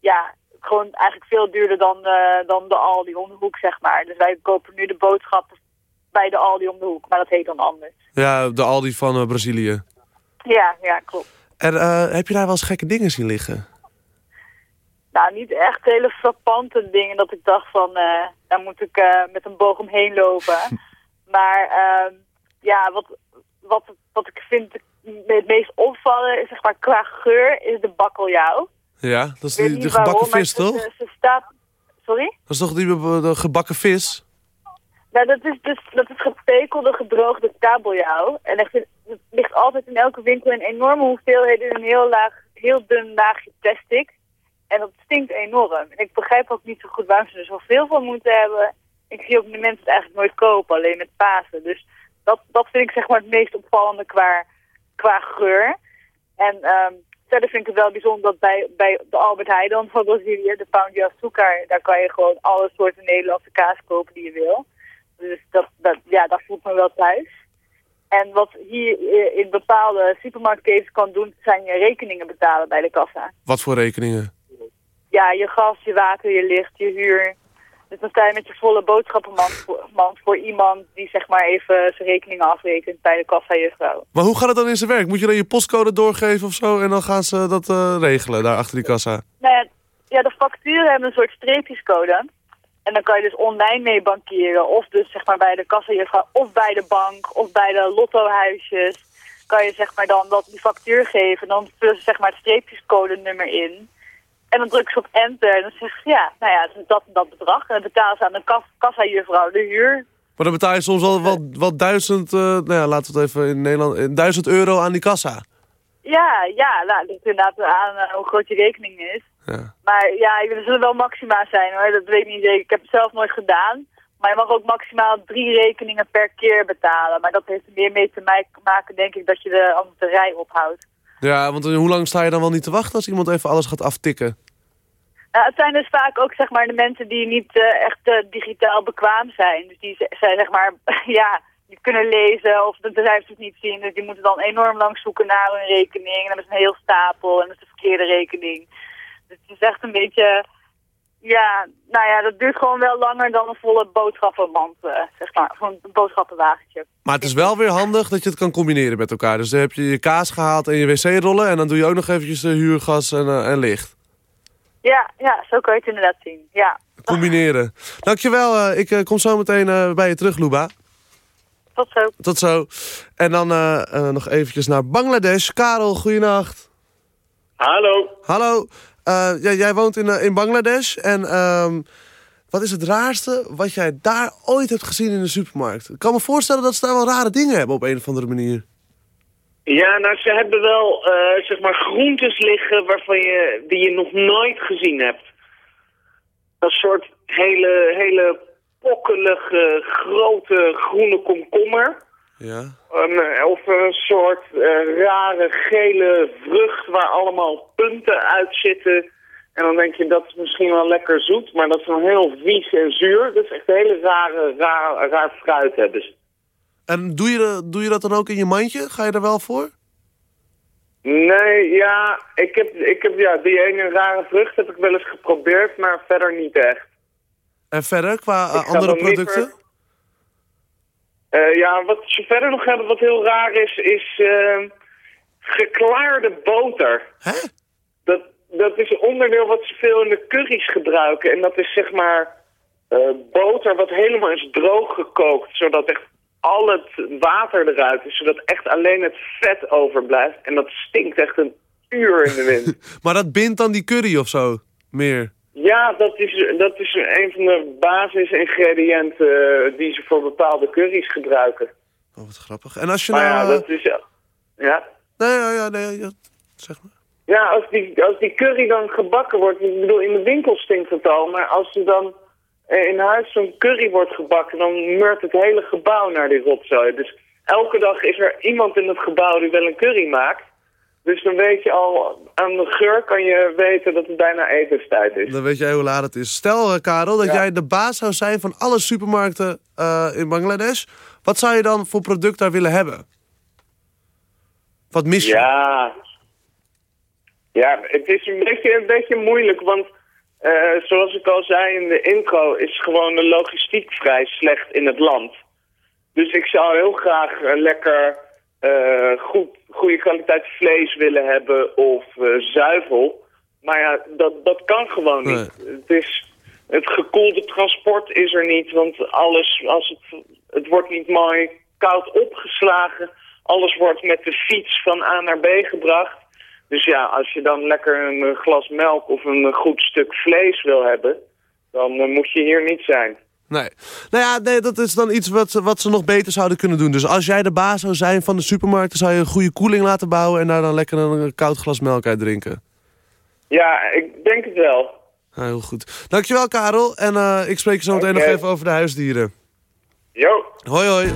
Speaker 8: ja, gewoon eigenlijk veel duurder dan, eh, dan de Aldi om de hoek, zeg maar. Dus wij kopen nu de boodschappen bij de Aldi om de hoek. Maar dat heet dan anders.
Speaker 6: Ja, de Aldi van eh, Brazilië.
Speaker 8: Ja, ja, klopt.
Speaker 6: En eh, heb je daar wel eens gekke dingen zien liggen?
Speaker 8: Nou, niet echt hele frappante dingen dat ik dacht van, daar moet ik met een boog omheen lopen. maar ehm, ja, wat, wat, wat ik vind het meest opvallen is zeg maar qua geur is de bakkeljauw.
Speaker 6: Ja, dat is die, de gebakken
Speaker 8: waarom,
Speaker 6: vis, toch?
Speaker 8: Ze, ze staat... Sorry?
Speaker 6: Dat is toch die de gebakken vis?
Speaker 8: Nou, dat is dus dat is gepekelde, gedroogde kabeljauw. En echt, het ligt altijd in elke winkel in enorme hoeveelheden in een heel, laag, heel dun laagje plastic. En dat stinkt enorm. En ik begrijp ook niet zo goed waarom ze er zoveel van moeten hebben. Ik zie ook de mensen het eigenlijk nooit kopen, alleen met Pasen. Dus dat, dat vind ik zeg maar het meest opvallende qua, qua geur. En ehm, verder vind ik het wel bijzonder dat bij, bij de Albert Heijn dan van Brazilië, de Pão de Açúcar, daar kan je gewoon alle soorten Nederlandse kaas kopen die je wil. Dus dat, dat, ja, dat voelt me wel thuis. En wat hier eh, in bepaalde supermarktketens kan doen, zijn je rekeningen betalen bij de kassa.
Speaker 6: Wat voor rekeningen?
Speaker 8: Ja, je gas, je water, je licht, je huur. Dus dan sta je met je volle boodschappenmand voor, voor iemand die zeg maar even zijn rekeningen afrekent bij de kassa-juffrouw.
Speaker 6: Maar hoe gaat het dan in zijn werk? Moet je dan je postcode doorgeven of zo en dan gaan ze dat eh, regelen daar achter die kassa?
Speaker 8: Nou ja, ja, de facturen hebben een soort streepjescode. En dan kan je dus online mee bankieren. Of dus zeg maar bij de kassa of bij de bank, of bij de lottohuisjes. Kan je zeg maar dan dat die factuur geven. Dan vullen ze zeg maar het streepjescode nummer in. En dan druk ze op enter en dan zeg je, ja, nou ja, het is dat en dat bedrag. En dan betalen ze aan de kas kassa-juffrouw de huur.
Speaker 6: Maar dan betaal je soms wel wat, wat duizend, eh, nou ja, laten we het even in Nederland, eh, duizend euro aan die kassa.
Speaker 8: Ja, ja, nou, dat inderdaad aan eh, hoe groot je rekening is.
Speaker 6: Ja.
Speaker 8: Maar ja, er zullen wel maxima zijn hoor, dat weet ik niet zeker. Ik heb het zelf nooit gedaan. Maar je mag ook maximaal drie rekeningen per keer betalen. Maar dat heeft er meer mee te ma- maken, denk ik, dat je de, anders de rij ophoudt.
Speaker 6: Ja, want eh, hoe lang sta je dan wel niet te wachten als iemand even alles gaat aftikken?
Speaker 8: Nou, het zijn dus vaak ook zeg maar, de mensen die niet eh, echt eh, digitaal bekwaam zijn. Dus die zijn zeg maar, ja, die kunnen lezen of de cijfers niet zien. Dus die moeten dan enorm lang zoeken naar hun rekening. En dan is een heel stapel en dat is de verkeerde rekening. Dus het is echt een beetje, ja, nou ja, dat duurt gewoon wel langer dan een volle boodschappenmand, eh, zeg maar. Of een boodschappenwagentje.
Speaker 6: Maar het is wel weer handig dat je het kan combineren met elkaar. Dus dan heb je je kaas gehaald en je wc-rollen en dan doe je ook nog eventjes eh, huurgas en, eh, en licht.
Speaker 8: Ja, ja, zo kan je het inderdaad zien, ja.
Speaker 6: Combineren. Dankjewel, eh, ik eh, kom zo meteen eh, bij je terug, Luba.
Speaker 8: Tot zo.
Speaker 6: Tot zo. En dan nog eventjes naar Bangladesh. Karel, goeienacht.
Speaker 12: Hallo.
Speaker 6: Hallo. Eh, jij woont in, eh, in Bangladesh en ehm,
Speaker 13: Wat is het raarste wat jij daar ooit hebt gezien in de supermarkt? Ik kan me voorstellen dat ze daar wel rare dingen hebben op een of andere manier.
Speaker 14: Ja, nou, ze hebben wel, eh, zeg maar, groentes liggen waarvan je, die je nog nooit gezien hebt. Een soort hele, hele pokkelige, grote groene komkommer.
Speaker 13: Ja.
Speaker 14: Een, of een soort eh, rare gele vrucht waar allemaal punten uit zitten. En dan denk je, dat is misschien wel lekker zoet, maar dat is dan heel vies en zuur. Dat is echt een hele rare, raar, raar fruit hebben ze.
Speaker 13: En doe je, doe je dat dan ook in je mandje? Ga je er wel voor?
Speaker 14: Nee, ja, ik heb, ik heb ja, die ene rare vrucht heb ik wel eens geprobeerd, maar verder niet echt.
Speaker 13: En verder, qua eh, andere
Speaker 14: liever- Eh, ja, wat ze verder nog hebben wat heel raar is, is eh, geklaarde boter.
Speaker 13: Hè?
Speaker 14: Dat, dat is een onderdeel wat ze veel in de curry's gebruiken. En dat is zeg maar eh, boter wat helemaal is droog gekookt, zodat echt al het water eruit is, zodat echt alleen het vet overblijft. En dat stinkt echt een uur in de wind.
Speaker 13: Maar dat bindt dan die curry of zo? Meer?
Speaker 14: Ja, dat is, dat is een van de basisingrediënten eh, die ze voor bepaalde curry's gebruiken.
Speaker 13: Oh, wat grappig. En als je
Speaker 14: Maar
Speaker 13: nou...
Speaker 14: ja, dat is... Ja?
Speaker 13: Nee, ja, ja, nee, ja, zeg maar.
Speaker 14: Ja, als die, als die curry dan gebakken wordt... Ik bedoel, in de winkel stinkt het al, maar als er dan eh, in huis zo'n curry wordt gebakken... dan meurt het hele gebouw naar die rotzooi. Dus elke dag is er iemand in het gebouw die wel een curry maakt. Dus dan weet je al, aan de geur kan je weten dat het bijna etenstijd is.
Speaker 13: Dan weet jij hoe laat het is. Stel, eh, Karel, dat
Speaker 14: Ja.
Speaker 13: jij de baas zou zijn van alle supermarkten eh, in Bangladesh. Wat zou je dan voor product daar willen hebben? Wat mis je?
Speaker 14: Ja. Ja, het is een beetje, een beetje moeilijk, want eh, zoals ik al zei in de intro, is gewoon de logistiek vrij slecht in het land. Dus ik zou heel graag een lekker goed, goede kwaliteit vlees willen hebben of eh, zuivel. Maar ja, dat, dat kan gewoon niet. Het, is, het gekoelde transport is er niet, want alles, als het, het wordt niet mooi koud opgeslagen. Alles wordt met de fiets van A naar B gebracht. Dus ja, als je dan lekker een glas melk of een goed stuk vlees wil hebben, dan eh, moet je hier niet zijn.
Speaker 13: Nee. Nou ja, nee, dat is dan iets wat, ze- wat ze nog beter zouden kunnen doen. Dus als jij de baas zou zijn van de supermarkt... dan zou je een goede koeling laten bouwen... en daar dan lekker een, koud glas melk uit drinken.
Speaker 14: Ja, ik denk het wel.
Speaker 13: Heel goed. Dankjewel, Karel. En eh, ik spreek je zo meteen nog even over de huisdieren.
Speaker 14: Jo.
Speaker 13: Hoi, hoi.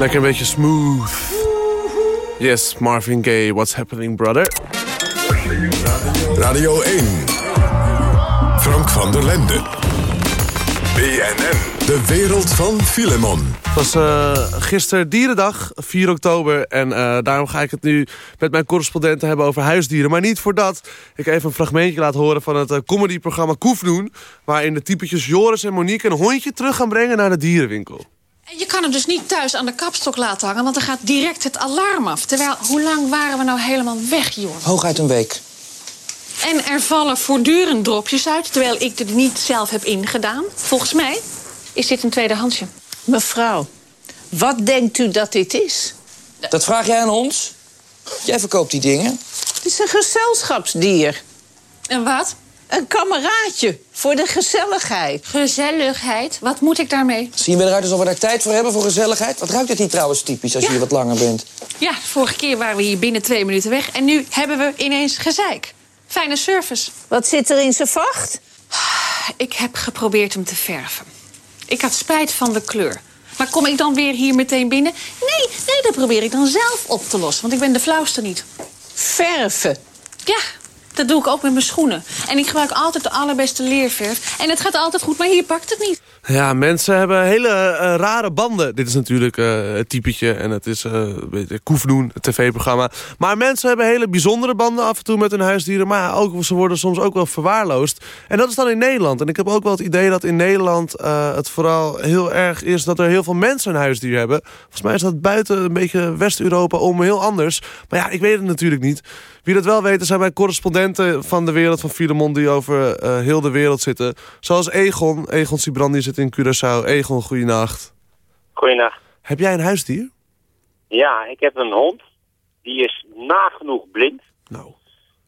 Speaker 6: Lekker een beetje smooth. Yes, Marvin Gaye, What's Happening Brother?
Speaker 2: Radio 1. Frank van der Lende. BNN. De wereld van Filemon.
Speaker 6: Het was uh, gisteren Dierendag, 4 oktober. En uh, daarom ga ik het nu met mijn correspondenten hebben over huisdieren. Maar niet voordat ik even een fragmentje laat horen van het uh, comedyprogramma Koefnoen. Waarin de typetjes Joris en Monique een hondje terug gaan brengen naar de dierenwinkel.
Speaker 15: En je kan hem dus niet thuis aan de kapstok laten hangen... want dan gaat direct het alarm af. Terwijl, hoe lang waren we nou helemaal weg, Joris?
Speaker 16: Hooguit een week.
Speaker 15: En er vallen voortdurend dropjes uit... terwijl ik het niet zelf heb ingedaan. Volgens mij is dit een tweedehandsje.
Speaker 17: Mevrouw, wat denkt u dat dit is?
Speaker 16: Dat vraag jij aan ons? Jij verkoopt die dingen.
Speaker 17: Het is een gezelschapsdier.
Speaker 15: En wat?
Speaker 17: Een kameraadje, voor de gezelligheid.
Speaker 15: Gezelligheid? Wat moet ik daarmee?
Speaker 16: Zien we eruit alsof we daar tijd voor hebben, voor gezelligheid? Wat ruikt het hier trouwens typisch als ja. je hier wat langer bent?
Speaker 15: Ja, vorige keer waren we hier binnen twee minuten weg... en nu hebben we ineens gezeik. Fijne service.
Speaker 17: Wat zit er in zijn vacht?
Speaker 15: Ik heb geprobeerd hem te verven. Ik had spijt van de kleur. Maar kom ik dan weer hier meteen binnen? Nee, nee, dat probeer ik dan zelf op te lossen. Want ik ben de flauwste niet.
Speaker 17: Verven?
Speaker 15: Ja, dat doe ik ook met mijn schoenen. En ik gebruik altijd de allerbeste leerverf. En het gaat altijd goed, maar hier pakt het niet.
Speaker 6: Ja, mensen hebben hele uh, rare banden. Dit is natuurlijk uh, het typetje en het is uh, Koefnoen, het tv-programma. Maar mensen hebben hele bijzondere banden af en toe met hun huisdieren. Maar ook, ze worden soms ook wel verwaarloosd. En dat is dan in Nederland. En ik heb ook wel het idee dat in Nederland het vooral heel erg is... dat er heel veel mensen een huisdier hebben. Volgens mij is dat buiten een beetje West-Europa om heel anders. Maar ja, ik weet het natuurlijk niet. Wie dat wel weet, zijn mijn correspondenten van de wereld van Filemon... die over uh, heel de wereld zitten. Zoals Egon. Egon Sibrandi zit in Curaçao. Egon, goeienacht.
Speaker 10: Goeienacht.
Speaker 6: Heb jij een huisdier?
Speaker 10: Ja, ik heb een hond. Die is nagenoeg blind.
Speaker 6: Nou.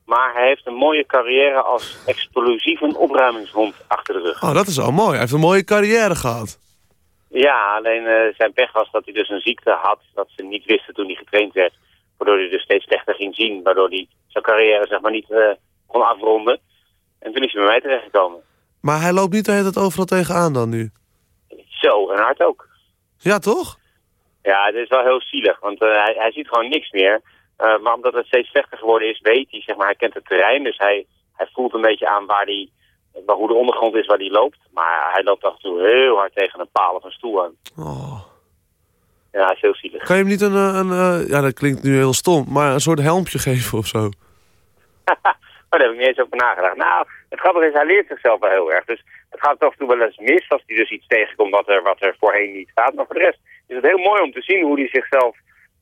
Speaker 10: Maar hij heeft een mooie carrière als explosieve opruimingshond achter de rug.
Speaker 6: Oh, dat is al mooi. Hij heeft een mooie carrière gehad.
Speaker 10: Ja, alleen uh, zijn pech was dat hij dus een ziekte had... dat ze niet wisten toen hij getraind werd waardoor hij dus steeds slechter ging zien. Waardoor hij zijn carrière zeg maar niet uh, kon afronden. En toen is hij bij mij terechtgekomen.
Speaker 6: Maar hij loopt niet de hele tijd overal tegenaan dan nu?
Speaker 10: Zo, en hard ook.
Speaker 6: Ja, toch?
Speaker 10: Ja, het is wel heel zielig, want uh, hij, hij ziet gewoon niks meer. Uh, maar omdat het steeds slechter geworden is, weet hij, zeg maar, hij kent het terrein. Dus hij, hij voelt een beetje aan waar die, waar, hoe de ondergrond is waar hij loopt. Maar hij loopt af en toe heel hard tegen een paal of een stoel aan.
Speaker 6: Oh.
Speaker 10: Ja, is heel zielig.
Speaker 6: Kan je hem niet een, een, een, ja dat klinkt nu heel stom, maar een soort helmpje geven of zo?
Speaker 10: oh, daar heb ik niet eens over nagedacht. Nou, het grappige is, hij leert zichzelf wel heel erg. Dus het gaat af en toe wel eens mis als hij dus iets tegenkomt wat er, wat er voorheen niet gaat. Maar voor de rest is het heel mooi om te zien hoe hij zichzelf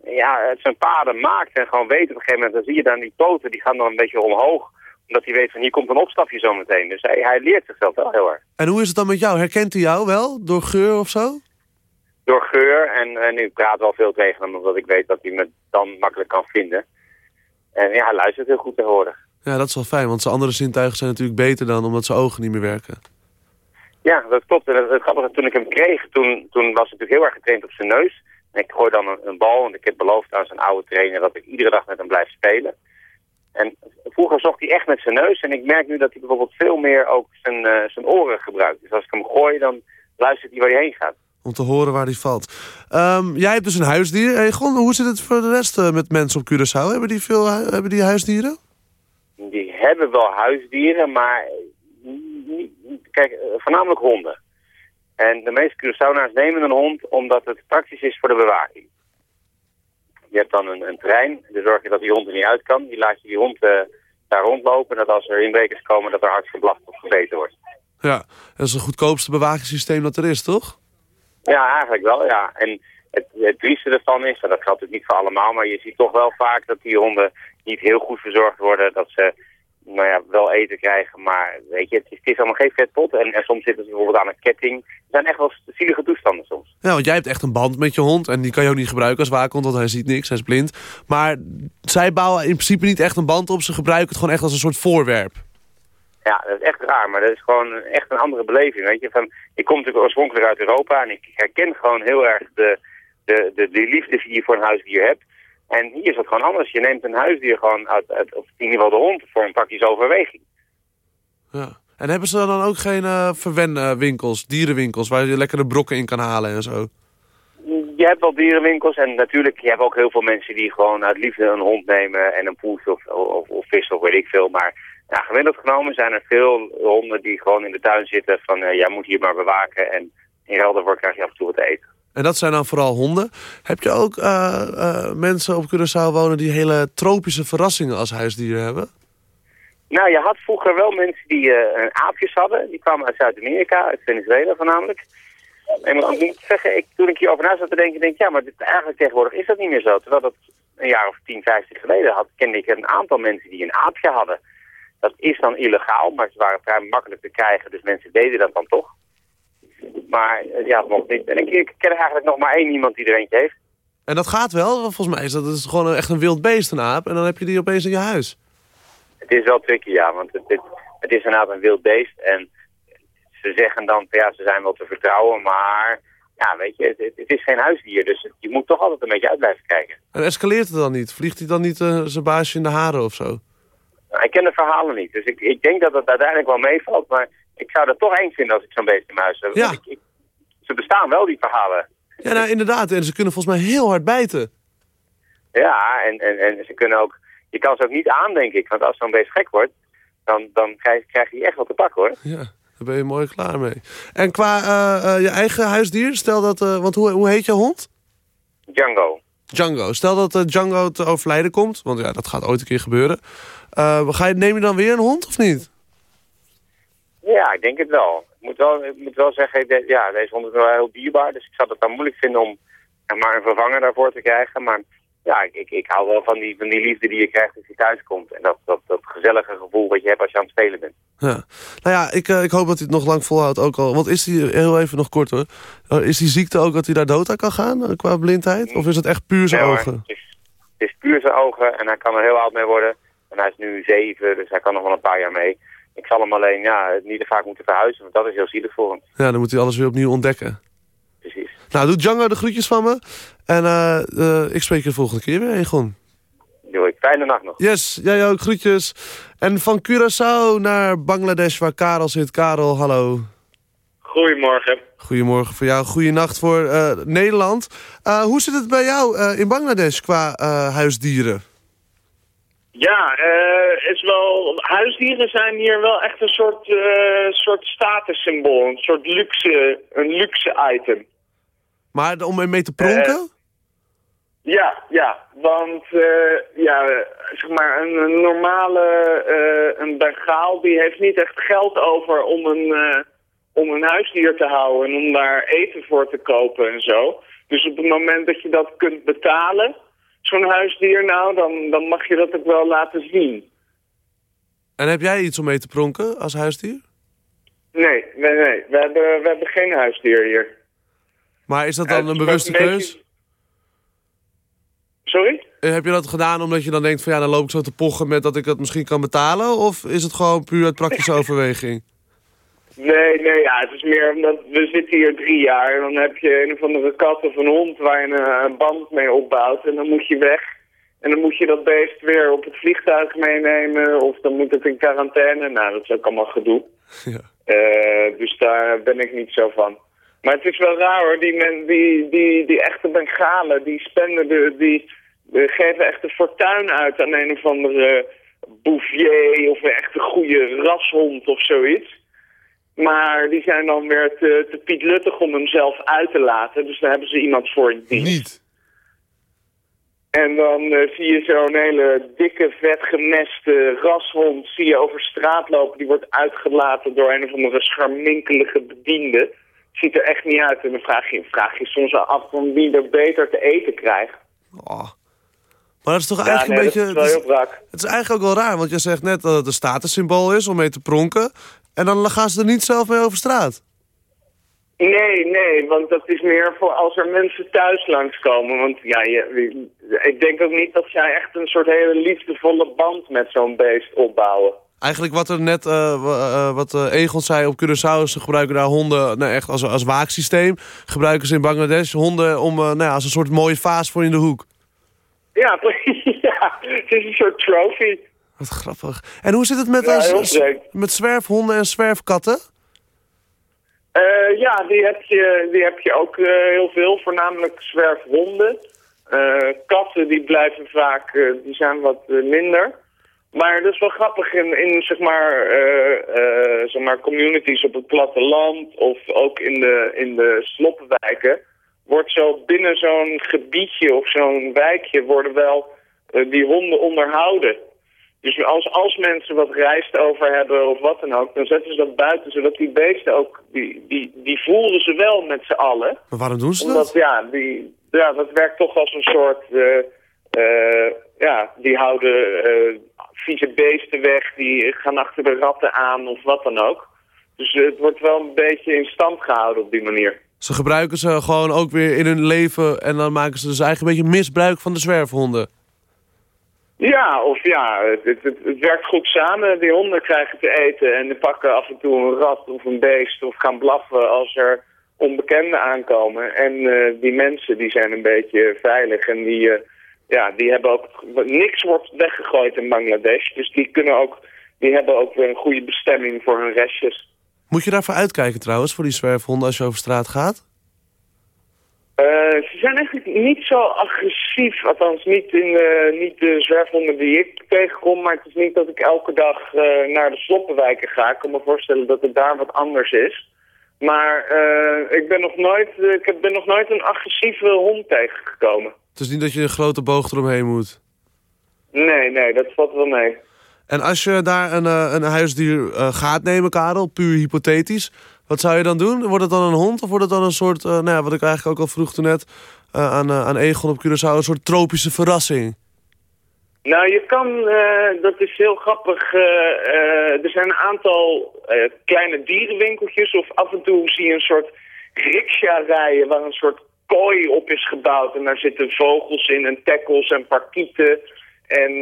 Speaker 10: ja, zijn paden maakt. En gewoon weet op een gegeven moment, dan zie je dan die poten, die gaan dan een beetje omhoog. Omdat hij weet van hier komt een opstapje zo meteen. Dus hij, hij leert zichzelf wel heel erg.
Speaker 6: En hoe is het dan met jou? Herkent hij jou wel? Door geur of zo?
Speaker 10: Door geur. En, en ik praat wel veel tegen hem, omdat ik weet dat hij me dan makkelijk kan vinden. En ja, hij luistert heel goed tegenwoordig.
Speaker 6: Ja, dat is wel fijn, want zijn andere zintuigen zijn natuurlijk beter dan omdat zijn ogen niet meer werken.
Speaker 10: Ja, dat klopt. En het, het grappige, toen ik hem kreeg, toen, toen was hij natuurlijk heel erg getraind op zijn neus. En ik gooi dan een, een bal, want ik heb beloofd aan zijn oude trainer dat ik iedere dag met hem blijf spelen. En vroeger zocht hij echt met zijn neus. En ik merk nu dat hij bijvoorbeeld veel meer ook zijn, uh, zijn oren gebruikt. Dus als ik hem gooi, dan luistert hij waar hij heen gaat
Speaker 6: om te horen waar die valt. Um, jij hebt dus een huisdier. Egon, hoe zit het voor de rest uh, met mensen op Curaçao? Hebben die, veel, hebben die huisdieren?
Speaker 10: Die hebben wel huisdieren, maar kijk, voornamelijk honden. En de meeste Curaçaonaars nemen een hond omdat het praktisch is voor de bewaking. Je hebt dan een, een trein, dan zorg je dat die hond er niet uit kan. Die laat je die hond uh, daar rondlopen, dat als er inbrekers komen dat er hard geblaft of gebeten wordt.
Speaker 6: Ja, dat is het goedkoopste bewakingssysteem dat er is, toch?
Speaker 10: Ja, eigenlijk wel, ja. En het, het trieste ervan is, en dat geldt natuurlijk niet voor allemaal, maar je ziet toch wel vaak dat die honden niet heel goed verzorgd worden. Dat ze nou ja, wel eten krijgen, maar weet je, het is, allemaal geen vetpot. En, en soms zitten ze bijvoorbeeld aan een ketting. Het zijn echt wel zielige toestanden soms.
Speaker 6: Ja, want jij hebt echt een band met je hond en die kan je ook niet gebruiken als waakhond, want hij ziet niks, hij is blind. Maar zij bouwen in principe niet echt een band op, ze gebruiken het gewoon echt als een soort voorwerp.
Speaker 10: Ja, dat is echt raar, maar dat is gewoon echt een andere beleving. Weet je? Van, ik kom natuurlijk oorspronkelijk uit Europa en ik herken gewoon heel erg de, de, de, de liefde die je voor een huisdier hebt. En hier is het gewoon anders. Je neemt een huisdier gewoon uit, uit of in ieder geval de hond, voor een praktische overweging.
Speaker 6: Ja. En hebben ze dan ook geen uh, verwenwinkels, dierenwinkels, waar je lekkere brokken in kan halen en zo?
Speaker 10: Je hebt wel dierenwinkels en natuurlijk, je hebt ook heel veel mensen die gewoon uit liefde een hond nemen en een poes of, of, of vis of weet ik veel. Maar ja, gemiddeld genomen zijn er veel honden die gewoon in de tuin zitten van uh, jij moet hier maar bewaken en in ruil daarvoor krijg je af en toe wat te eten.
Speaker 6: En dat zijn dan vooral honden. Heb je ook uh, uh, mensen op Curaçao wonen die hele tropische verrassingen als huisdieren hebben?
Speaker 10: Nou, je had vroeger wel mensen die aapjes hadden. Die kwamen uit Zuid-Amerika, uit Venezuela voornamelijk. En ik moet niet zeggen, ik, toen ik hierover na zat te denken, denk ik, ja, maar dit, eigenlijk tegenwoordig is dat niet meer zo. Terwijl dat een jaar of 10, 15 geleden had, kende ik een aantal mensen die een aapje hadden. Dat is dan illegaal, maar ze waren vrij makkelijk te krijgen, dus mensen deden dat dan toch. Maar ja, nog niet. En ik, ik, ken eigenlijk nog maar één iemand die er eentje heeft.
Speaker 6: En dat gaat wel? Volgens mij is dat is gewoon echt een wild beest, een aap. En dan heb je die opeens in je huis.
Speaker 10: Het is wel tricky, ja. Want het, het, het is inderdaad een wild beest. En ze zeggen dan, ja, ze zijn wel te vertrouwen, maar... Ja, weet je, het, het is geen huisdier, dus je moet toch altijd een beetje uit blijven kijken.
Speaker 6: En escaleert het dan niet? Vliegt hij dan niet uh, zijn baasje in de haren of zo?
Speaker 10: Nou, ik ken de verhalen niet, dus ik, ik denk dat het uiteindelijk wel meevalt, maar ik zou er toch eens vinden als ik zo'n beest in mijn huis heb.
Speaker 6: Ja.
Speaker 10: Ik, ik, ze bestaan wel, die verhalen.
Speaker 6: Ja, nou inderdaad. En ze kunnen volgens mij heel hard bijten.
Speaker 10: Ja, en, en, en ze kunnen ook... Je kan ze ook niet aan, denk ik. Want als zo'n beest gek wordt, dan, dan krijg, krijg je echt wat te pakken, hoor.
Speaker 6: Ja, daar ben je mooi klaar mee. En qua uh, uh, je eigen huisdier, stel dat... Uh, want hoe, hoe heet je hond?
Speaker 10: Django.
Speaker 6: Django. Stel dat Django te overlijden komt, want ja, dat gaat ooit een keer gebeuren. Ga je, neem je dan weer een hond of niet?
Speaker 10: Ja, ik denk het wel. Ik moet wel, ik moet wel zeggen, de, ja, deze hond is wel heel dierbaar. Dus ik zou het dan moeilijk vinden om maar een vervanger daarvoor te krijgen. Maar ja, ik, ik, ik hou wel van die, van die liefde die je krijgt als je thuis komt. En dat, dat, dat gezellige gevoel wat je hebt als je aan het spelen bent.
Speaker 6: Ja. Nou ja, ik, uh, ik hoop dat hij het nog lang volhoudt ook al. Want is hij, heel even nog kort hoor, is die ziekte ook dat hij daar dood aan kan gaan uh, qua blindheid? Of is het echt puur zijn
Speaker 10: nee,
Speaker 6: ogen?
Speaker 10: Het is, het is puur zijn ogen en hij kan er heel oud mee worden. En hij is nu zeven, dus hij kan nog wel een paar jaar mee. Ik zal hem alleen ja, niet te vaak moeten verhuizen, want dat is heel zielig voor hem.
Speaker 6: Ja, dan moet hij alles weer opnieuw ontdekken.
Speaker 10: Precies.
Speaker 6: Nou, doe Django de groetjes van me. En uh, uh, ik spreek je de volgende keer weer, Egon.
Speaker 10: Doei, fijne nacht nog.
Speaker 6: Yes, jij ook, groetjes. En van Curaçao naar Bangladesh, waar Karel zit. Karel, hallo.
Speaker 14: Goedemorgen.
Speaker 6: Goedemorgen voor jou, goeienacht voor uh, Nederland. hoe zit het bij jou in Bangladesh qua huisdieren?
Speaker 14: Ja, uh, is wel, huisdieren zijn hier wel echt een soort, uh, soort statussymbool. Een soort luxe, een luxe item.
Speaker 6: Maar om mee te pronken?
Speaker 14: Uh, ja, ja. Want ja, zeg maar een, een normale een Bengaal die heeft niet echt geld over om een, om een huisdier te houden. En om daar eten voor te kopen en zo. Dus op het moment dat je dat kunt betalen zo'n huisdier nou, dan, dan mag je dat ook wel laten zien.
Speaker 6: En heb jij iets om mee te pronken als huisdier?
Speaker 14: Nee, nee, nee. We hebben, we hebben geen huisdier hier.
Speaker 6: Maar is dat dan een bewuste keus? Beetje...
Speaker 14: Sorry?
Speaker 6: Heb je dat gedaan omdat je dan denkt van ja, dan loop ik zo te pochen met dat ik het misschien kan betalen? Of is het gewoon puur uit praktische overweging?
Speaker 14: Nee, nee, ja, het is meer omdat we zitten hier drie jaar en dan heb je een of andere kat of een hond waar je een, een, band mee opbouwt en dan moet je weg. En dan moet je dat beest weer op het vliegtuig meenemen of dan moet het in quarantaine. Nou, dat is ook allemaal gedoe.
Speaker 6: Ja.
Speaker 14: Uh, dus daar ben ik niet zo van. Maar het is wel raar hoor, die, men, die, die, die echte Bengalen, die spenden, de, die, die geven echt een fortuin uit aan een of andere bouvier of een echte goede rashond of zoiets. Maar die zijn dan weer te, te pietluttig om hem zelf uit te laten. Dus daar hebben ze iemand voor in dienst.
Speaker 6: Niet?
Speaker 14: En dan uh, zie je zo'n hele dikke, vet gemeste rashond zie je over straat lopen. Die wordt uitgelaten door een of andere scharminkelige bediende. Ziet er echt niet uit. En dan vraag je, vraag je soms af van wie er beter te eten krijgt.
Speaker 6: Oh. Maar dat is toch eigenlijk
Speaker 14: nee,
Speaker 6: een beetje...
Speaker 14: Dat is.
Speaker 6: Het is eigenlijk ook wel raar, want je zegt net dat het een statussymbool is om mee te pronken. En dan gaan ze er niet zelf mee over straat?
Speaker 14: Nee, nee, want dat is meer voor als er mensen thuis langskomen. Want ja, je, ik denk ook niet dat zij echt een soort hele liefdevolle band met zo'n beest opbouwen.
Speaker 6: Eigenlijk wat er net, eh, wa- eh, wat eh, Egon zei op Curaçao, ze gebruiken daar honden nou, echt als, als waaksysteem. Gebruiken ze in Bangladesh honden om, eh, nou ja, als een soort mooie vaas voor in de hoek.
Speaker 14: Ja, precies. Ja, het is een soort trophy.
Speaker 6: Wat grappig. En hoe zit het met, met zwerfhonden en zwerfkatten?
Speaker 14: Eh, ja, die heb je, die heb je ook eh, heel veel, voornamelijk zwerfhonden. Eh, katten die blijven vaak, die zijn wat minder. Maar dat is wel grappig in, in zeg, maar, zeg maar communities op het platteland of ook in de, in de sloppenwijken. Wordt zo binnen zo'n gebiedje of zo'n wijkje worden wel die honden onderhouden. Dus als, als mensen wat rijst over hebben of wat dan ook, dan zetten ze dat buiten, zodat die beesten ook, die, die, die voeren ze wel met z'n allen.
Speaker 6: Maar waarom doen ze
Speaker 14: Omdat,
Speaker 6: dat?
Speaker 14: ja, die, ja, dat werkt toch als een soort, eh, eh, ja, die houden eh, vieze beesten weg, die gaan achter de ratten aan of wat dan ook. Dus het wordt wel een beetje in stand gehouden op die manier.
Speaker 6: Ze gebruiken ze gewoon ook weer in hun leven en dan maken ze dus eigenlijk een beetje misbruik van de zwerfhonden.
Speaker 14: Ja, of ja, het, het, werkt goed samen. Die honden krijgen te eten en die pakken af en toe een rat of een beest of gaan blaffen als er onbekenden aankomen. En eh, die mensen die zijn een beetje veilig en die, eh, ja, die hebben ook, niks wordt weggegooid in Bangladesh. Dus die kunnen ook, die hebben ook weer een goede bestemming voor hun restjes.
Speaker 6: Moet je daarvoor uitkijken trouwens, voor die zwerfhonden als je over straat gaat?
Speaker 14: Eh, ze zijn eigenlijk niet zo agressief, althans niet, in de, niet de zwerfhonden die ik tegenkom, maar het is niet dat ik elke dag eh, naar de sloppenwijken ga. Ik kan me voorstellen dat het daar wat anders is. Maar eh, ik ben nog nooit, ik heb- ben nog nooit een agressieve hond tegengekomen.
Speaker 6: Het is niet dat je een grote boog eromheen moet.
Speaker 14: Nee, nee, dat valt wel mee.
Speaker 6: En als je daar een, een huisdier gaat nemen, Karel, puur hypothetisch... wat zou je dan doen? Wordt het dan een hond of wordt het dan een soort... eh, nou ja, wat ik eigenlijk ook al vroeg toen net eh, aan, eh, aan Egon op Curaçao... een soort tropische verrassing?
Speaker 14: Nou, je kan, dat is heel grappig, er zijn een aantal kleine dierenwinkeltjes of af en toe zie je een soort riksja rijden waar een soort kooi op is gebouwd. En daar zitten vogels in en tekkels en parkieten en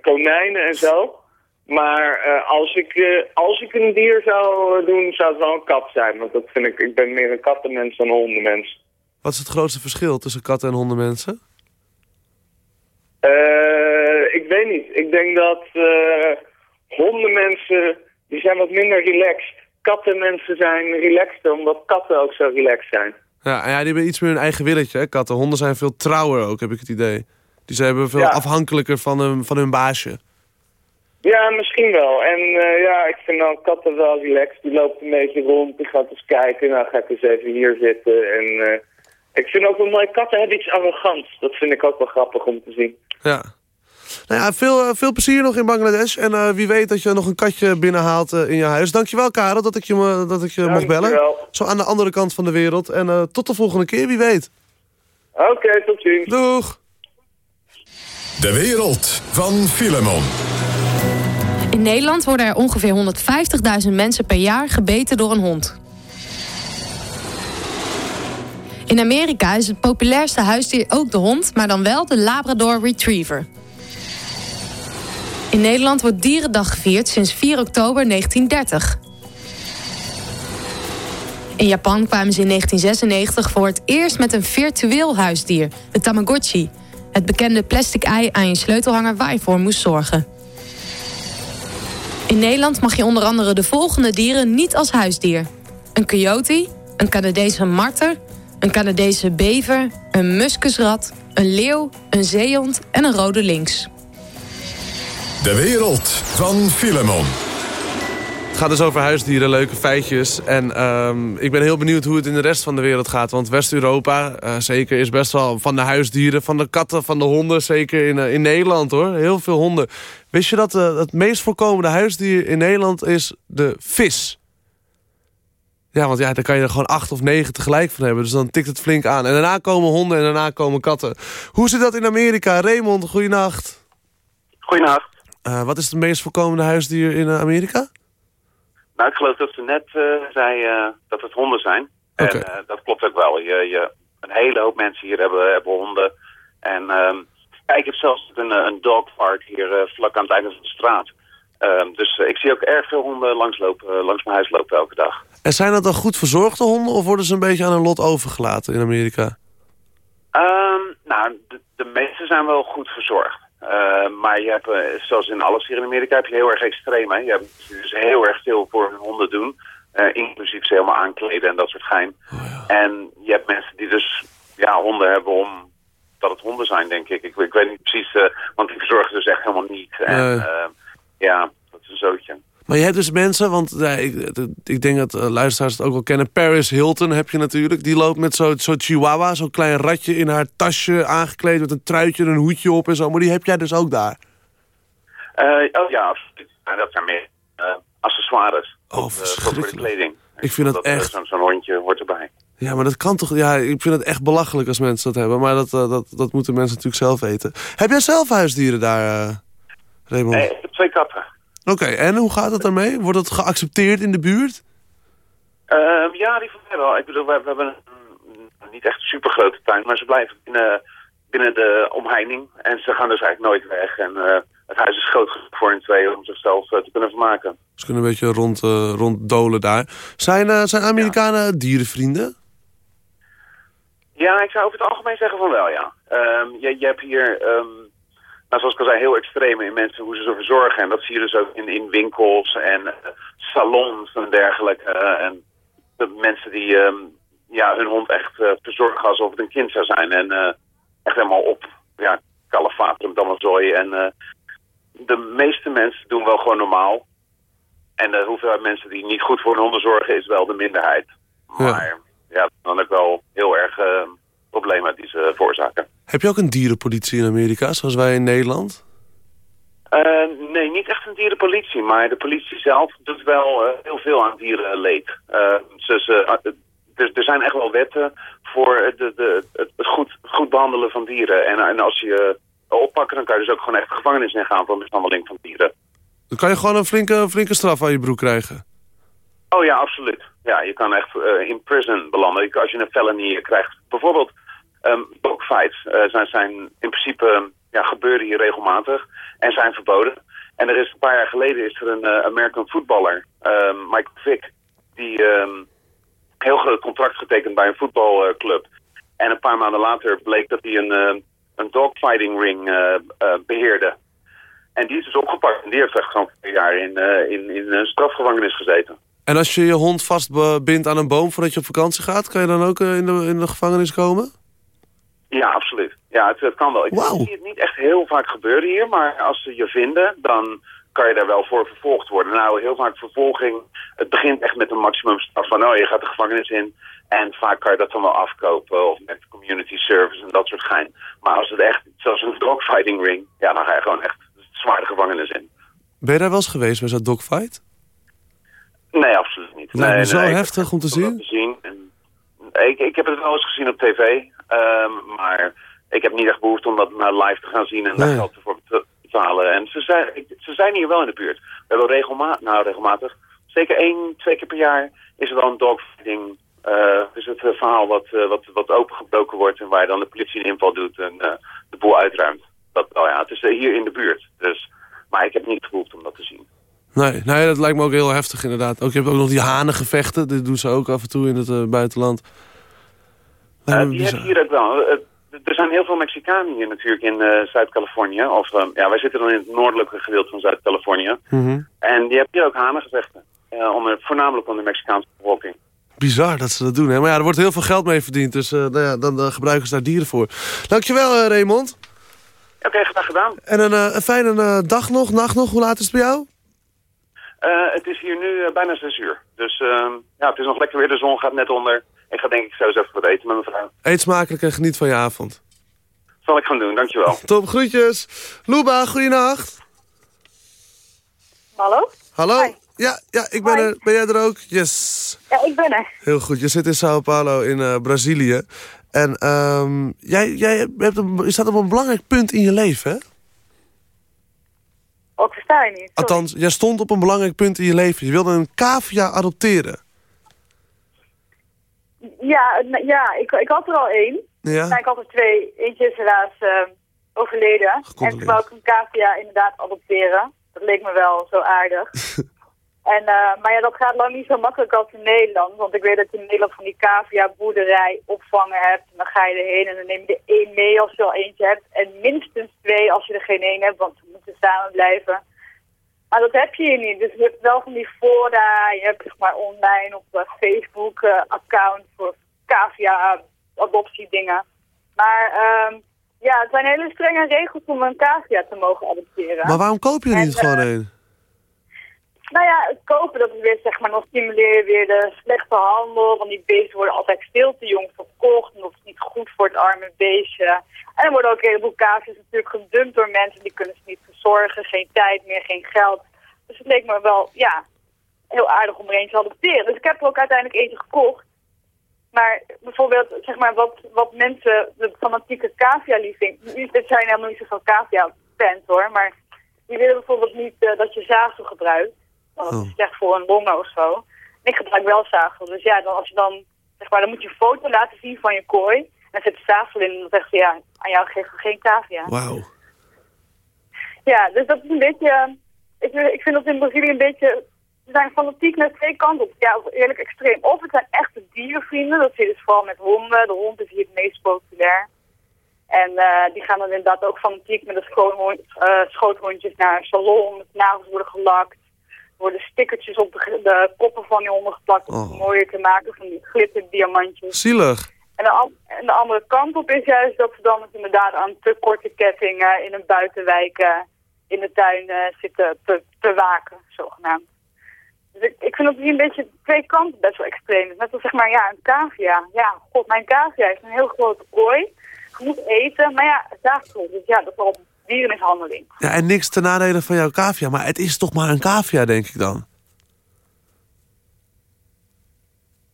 Speaker 14: konijnen en zo. Maar eh, als, ik, eh, als ik een dier zou eh, doen, zou het wel een kat zijn. Want dat vind ik, ik ben meer een kattenmens dan een hondenmens.
Speaker 6: Wat is het grootste verschil tussen katten en hondenmensen?
Speaker 14: Eh, ik weet niet. Ik denk dat hondenmensen, die zijn wat minder relaxed. Kattenmensen zijn relaxter, omdat katten ook zo relaxed zijn.
Speaker 6: Ja, die hebben iets meer hun eigen willetje, hè, katten. Honden zijn veel trouwer ook, heb ik het idee. Die zijn hebben veel
Speaker 14: Ja.
Speaker 6: afhankelijker van hun, van hun baasje.
Speaker 14: Ja, misschien wel. En eh, ja, ik vind dan katten wel relaxed. Die loopt een beetje rond, die gaat eens kijken. Nou, ga ik eens even hier zitten. En eh, ik vind ook wel mooi, katten hebben iets arrogants. Dat vind ik ook wel grappig om te zien.
Speaker 6: Ja. Nou ja, veel, eh, veel plezier nog in Bangladesh. En eh, wie weet dat je nog een katje binnenhaalt in je huis. Dankjewel, Karel, dat ik je, me- dat ik je mocht bellen.
Speaker 14: Dankjewel.
Speaker 6: Zo aan de andere kant van de wereld. En eh, tot de volgende keer, wie weet.
Speaker 14: Oké, tot ziens.
Speaker 6: Doeg.
Speaker 2: De wereld van Filemon.
Speaker 11: In Nederland worden er ongeveer 150.000 mensen per jaar gebeten door een hond. In Amerika is het populairste huisdier ook de hond, maar dan wel de Labrador Retriever. In Nederland wordt Dierendag gevierd sinds 4 oktober 1930. In Japan kwamen ze in 1996 voor het eerst met een virtueel huisdier, de Tamagotchi. Het bekende plastic ei aan je sleutelhanger waar je voor moest zorgen. In Nederland mag je onder andere de volgende dieren niet als huisdier. Een coyote, een Canadese marter, een Canadese bever, een muskusrat, een leeuw, een zeehond en een rode lynx.
Speaker 2: De wereld van Filemon.
Speaker 6: Het gaat dus over huisdieren, leuke feitjes. En ehm, ik ben heel benieuwd hoe het in de rest van de wereld gaat. Want West-Europa, eh, zeker, is best wel van de huisdieren, van de katten, van de honden. Zeker in, eh, in Nederland hoor, heel veel honden. Wist je dat eh, het meest voorkomende huisdier in Nederland is de vis? Ja, want ja, daar kan je er gewoon acht of negen tegelijk van hebben. Dus dan tikt het flink aan. En daarna komen honden en daarna komen katten. Hoe zit dat in Amerika? Raymond, goeienacht.
Speaker 4: Goedenacht.
Speaker 6: Eh, wat is het meest voorkomende huisdier in Amerika?
Speaker 4: Nou, ik geloof dat ze net eh, zei eh, dat het honden zijn. En eh, dat klopt ook wel. Je, je, een hele hoop mensen hier hebben, hebben honden. En ehm, ja, ik heb zelfs een, een dogpark hier vlak aan het einde van de straat. Ehm, dus ik zie ook erg veel honden langslopen, eh, langs mijn huis lopen elke dag.
Speaker 6: En zijn dat dan goed verzorgde honden of worden ze een beetje aan hun lot overgelaten in Amerika?
Speaker 4: Ehm, nou, de, de meeste zijn wel goed verzorgd. Ehm, maar je hebt, eh, zoals in alles hier in Amerika, heb je heel erg extreem. Hè? Je hebt dus heel erg veel voor hun honden doen. eh, inclusief ze helemaal aankleden en dat soort gein. En je hebt mensen die dus ja, honden hebben om dat het honden zijn, denk ik. Ik, ik weet niet precies, eh, want die verzorgen dus echt helemaal niet. En, eh, ja, dat is een zootje.
Speaker 6: Maar je hebt dus mensen, want ja, ik, ik denk dat eh, luisteraars het ook wel kennen. Paris Hilton heb je natuurlijk. Die loopt met zo'n zo chihuahua, zo'n klein ratje in haar tasje aangekleed... met een truitje en een hoedje op en zo. Maar die heb jij dus ook daar.
Speaker 4: Eh, oh ja, absoluut. En dat zijn meer eh, accessoires.
Speaker 6: Oh,
Speaker 4: voor de kleding.
Speaker 6: Ik vind dat echt...
Speaker 4: Zo'n hondje hoort erbij.
Speaker 6: Ja, maar dat kan toch... Ja, ik vind het echt belachelijk als mensen dat hebben. Maar dat, dat, dat moeten mensen natuurlijk zelf weten. Heb jij zelf huisdieren daar, Raymond?
Speaker 4: Nee, ik heb twee katten.
Speaker 6: Oké, en hoe gaat het daarmee? Wordt het geaccepteerd in de buurt?
Speaker 4: Ehm, ja, die van mij wel. Ik bedoel, we, we hebben een, niet echt een supergrote tuin, maar ze blijven binnen, binnen de omheining. En ze gaan dus eigenlijk nooit weg. En eh, het huis is groot genoeg voor hun tweeën om zichzelf eh, te kunnen vermaken.
Speaker 6: Ze kunnen een beetje rond, eh, ronddolen daar. Zijn, zijn Amerikanen dierenvrienden?
Speaker 4: Ja, ik zou over het algemeen zeggen van wel, ja. Ehm, je, je hebt hier, ehm, nou, zoals ik al zei, heel extreme in mensen hoe ze ze verzorgen. En dat zie je dus ook in, in winkels en eh, salons en dergelijke. Eh, en de mensen die ehm, ja, hun hond echt eh, verzorgen alsof het een kind zou zijn. En echt helemaal op, ja, kalefatrum, dammerzooi. En de meeste mensen doen wel gewoon normaal. En de hoeveelheid mensen die niet goed voor hun honden zorgen is wel de minderheid. Maar ja, dan ook wel heel erg eh, problemen die ze veroorzaken.
Speaker 6: Heb je ook een dierenpolitie in Amerika, zoals wij in Nederland?
Speaker 4: Eh, nee, niet echt een dierenpolitie, maar de politie zelf doet wel eh, heel veel aan dierenleed. Eh, ze, ze, er, er zijn echt wel wetten voor de, de, het, goed, goed behandelen van dieren. En, en als je oppakken, dan kan je dus ook gewoon echt de gevangenis ingaan voor mishandeling van dieren.
Speaker 6: Dan kan je gewoon een flinke, flinke straf aan je broek krijgen.
Speaker 4: Oh ja, absoluut. Ja, je kan echt in prison belanden als je een felony krijgt. Bijvoorbeeld um, dogfights eh, zijn, zijn in principe ehm, ja, gebeuren hier regelmatig en zijn verboden. En er is een paar jaar geleden is er een eh, American voetballer, ehm, Michael Vick, die ehm, een heel groot contract getekend bij een voetbalclub. En een paar maanden later bleek dat hij een, een dogfighting ring eh, eh, beheerde. En die is dus opgepakt en die heeft echt gewoon twee jaar in, een strafgevangenis gezeten.
Speaker 6: En als je je hond vastbindt aan een boom voordat je op vakantie gaat... kan je dan ook in, de, in de gevangenis komen?
Speaker 4: Ja, absoluut. Ja, het, het kan wel. Ik zie het niet echt heel vaak gebeuren hier, maar als ze je vinden, dan kan je daar wel voor vervolgd worden. Nou, heel vaak vervolging, het begint echt met een maximumstraf van, oh, je gaat de gevangenis in. En vaak kan je dat dan wel afkopen, of met community service en dat soort gein. Maar als het echt, zoals een dogfighting ring, ja, dan ga je gewoon echt zwaar de gevangenis in.
Speaker 6: Ben je daar wel eens geweest bij zo'n dogfight?
Speaker 4: Nee, absoluut niet. Nee,
Speaker 6: zo
Speaker 4: nee,
Speaker 6: heftig om te zien.
Speaker 4: te zien. En ik, ik heb het wel eens gezien op tv, ehm, maar ik heb niet echt behoefte om dat naar live te gaan zien en daar
Speaker 6: Nee.
Speaker 4: geld voor te betalen. En ze zijn, ze zijn hier wel in de buurt. We hebben regelmatig, nou regelmatig, zeker één, twee keer per jaar is er wel een dogfighting. eh dus het eh, verhaal wat, eh, wat, wat opengebroken wordt en waar dan de politie een inval doet en de boel uitruimt. Dat, oh ja, het is hier in de buurt. Dus, maar ik heb niet behoefte om dat te zien.
Speaker 6: Nee, nee, dat lijkt me ook heel heftig inderdaad. Ook, je hebt ook nog die hanengevechten. Dit doen ze ook af en toe in het eh, buitenland.
Speaker 4: Eh, die heb je hier ook wel. Eh, er zijn heel veel Mexicanen hier natuurlijk in Zuid-Californië. Of ja, wij zitten dan in het noordelijke gedeelte van Zuid-Californië.
Speaker 6: Mhm.
Speaker 4: En die hebben hier ook hanengevechten. Onder, voornamelijk onder de Mexicaanse bevolking.
Speaker 6: Bizar dat ze dat doen. Hè? Maar ja, er wordt heel veel geld mee verdiend. Dus nou ja, dan gebruiken ze daar dieren voor. Dankjewel, Raymond.
Speaker 4: Oké, graag gedaan.
Speaker 6: En een, een fijne dag nog, nacht nog. Hoe laat is het bij jou?
Speaker 4: Eh, het is hier nu eh, bijna zes uur. Dus ehm, ja, het is nog lekker weer. De zon gaat net onder. Ik ga denk ik zo eens even wat eten met mijn vrouw.
Speaker 6: Eet smakelijk en geniet van je avond.
Speaker 4: Zal ik gaan doen, dankjewel.
Speaker 6: Top, groetjes. Luba, goeienacht.
Speaker 8: Hallo?
Speaker 6: Hallo? Ja, ja, ik ben er. Ben jij er ook? Yes.
Speaker 8: Ja, ik ben er.
Speaker 6: Heel goed. Je zit in Sao Paulo in eh, Brazilië. En ehm, jij, jij hebt een, je staat op een belangrijk punt in je leven, hè?
Speaker 8: Oh, ik versta je niet. Sorry.
Speaker 6: Althans, jij stond op een belangrijk punt in je leven. Je wilde een cavia adopteren.
Speaker 8: Ja, ja ik, ik had er al één.
Speaker 6: Ja.
Speaker 8: Ik had er twee. Eentje is helaas eh, overleden. En toen wou ik een cavia inderdaad adopteren. Dat leek me wel zo aardig. en, eh, maar ja, dat gaat lang niet zo makkelijk als in Nederland. Want ik weet dat je in Nederland van die cavia-boerderij opvangen hebt. En dan ga je erheen en dan neem je er één mee als je al eentje hebt. En minstens twee als je er geen één hebt, want ze moeten samen blijven. Maar dat heb je hier niet. Dus je hebt wel van die fora, je hebt zeg maar online op uh, Facebook uh, account voor cavia adoptie dingen. Maar ehm, ja, het zijn hele strenge regels om een cavia te mogen adopteren.
Speaker 6: Maar waarom koop je er
Speaker 8: En,
Speaker 6: niet gewoon
Speaker 8: eh,
Speaker 6: een?
Speaker 8: Nou ja, kopen, dat weer zeg maar, dan stimuleer je weer de slechte handel. Want die beesten worden altijd veel te jong verkocht. En dat is niet goed voor het arme beestje. En er worden ook een heleboel cavia's natuurlijk gedumpt door mensen. Die kunnen ze niet verzorgen, geen tijd meer, geen geld. Dus het leek me wel, ja, heel aardig om er te adopteren. Dus ik heb er ook uiteindelijk eentje gekocht. Maar bijvoorbeeld, zeg maar, wat, wat mensen, de fanatieke cavia-liefing... Dit zijn helemaal niet zoveel cavia-fans hoor, maar... Die willen bijvoorbeeld niet eh, dat je zaagsel gebruikt. Want dat is echt voor een longen of zo. En ik gebruik wel zaagsel. Dus ja, dan, als je dan, zeg maar, dan moet je een foto laten zien van je kooi. En dan zet je zaagsel in en dan zegt ze, ja, aan jou geven we geen cavia.
Speaker 6: Wauw.
Speaker 8: Ja, dus dat is een beetje... Ik, ik vind dat in Brazilië een beetje... Ze zijn fanatiek naar twee kanten op. Ja, eerlijk extreem. Of het zijn echte dierenvrienden. Dat zie je dus vooral met honden. De hond is hier het meest populair. En eh, die gaan dan inderdaad ook fanatiek met de schoonhond, eh, schoothondjes naar een salon. De nagels worden gelakt. Worden stickertjes op de, de koppen van die honden geplakt om het mooier te maken. Van die glitterdiamantjes.
Speaker 6: Zielig.
Speaker 8: En de, en de andere kant op is juist dat ze dan dus inderdaad aan te korte kettingen in een buitenwijk in de tuin eh, zitten te, te waken, zogenaamd. Dus ik, ik vind dat die een beetje twee kanten best wel extreem is. Net als zeg maar, ja, een cavia. Ja, god, mijn cavia heeft een heel grote kooi. Je moet eten, maar ja, zaagsel. Dus ja, dat is al dierenmishandeling.
Speaker 6: Ja, en niks ten nadele van jouw cavia. Maar het is toch maar een cavia, denk ik dan.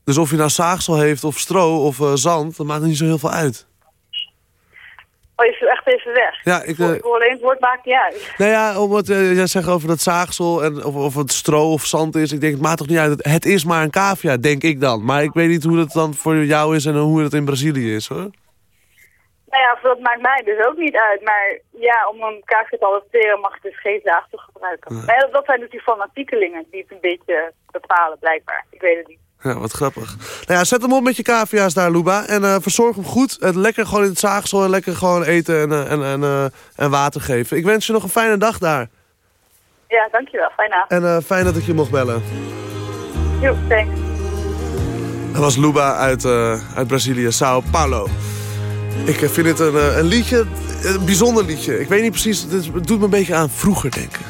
Speaker 6: Dus of je nou zaagsel heeft of stro of eh, zand, dat maakt niet zo heel veel uit.
Speaker 8: Oh, je is echt even weg.
Speaker 6: Ja, ik... eh,
Speaker 8: Ik hoor alleen het woord maakt niet uit.
Speaker 6: nou ja, omdat eh, jij zegt over dat zaagsel en of, of het stro of zand is. Ik denk, het maakt toch niet uit. Het- Het is maar een cavia, denk ik dan. Maar ik weet niet hoe dat dan voor jou is en hoe dat in Brazilië is, hoor.
Speaker 8: Nou ja, dat maakt mij dus ook niet uit. Maar ja, om een cavia te adopteren mag je dus geen zaagsel gebruiken. Maar dat zijn dus die fanatiekelingen die het een beetje bepalen, blijkbaar. Ik weet het niet.
Speaker 6: Ja, wat grappig. Nou ja, zet hem op met je cavia's daar, Luba. En eh, verzorg hem goed. Het lekker gewoon in het zaagsel en lekker gewoon eten en, eh, en, en, eh, en water geven. Ik wens je nog een fijne dag daar.
Speaker 8: Ja, dankjewel. Fijne avond.
Speaker 6: En fijn dat ik je mocht bellen.
Speaker 8: Jo, thanks.
Speaker 6: Dat was Luba uit, uit Brazilië, Sao Paulo. Ik eh, vind het een, eh, een liedje, een bijzonder liedje. Ik weet niet precies, het, doet me een beetje aan vroeger denken.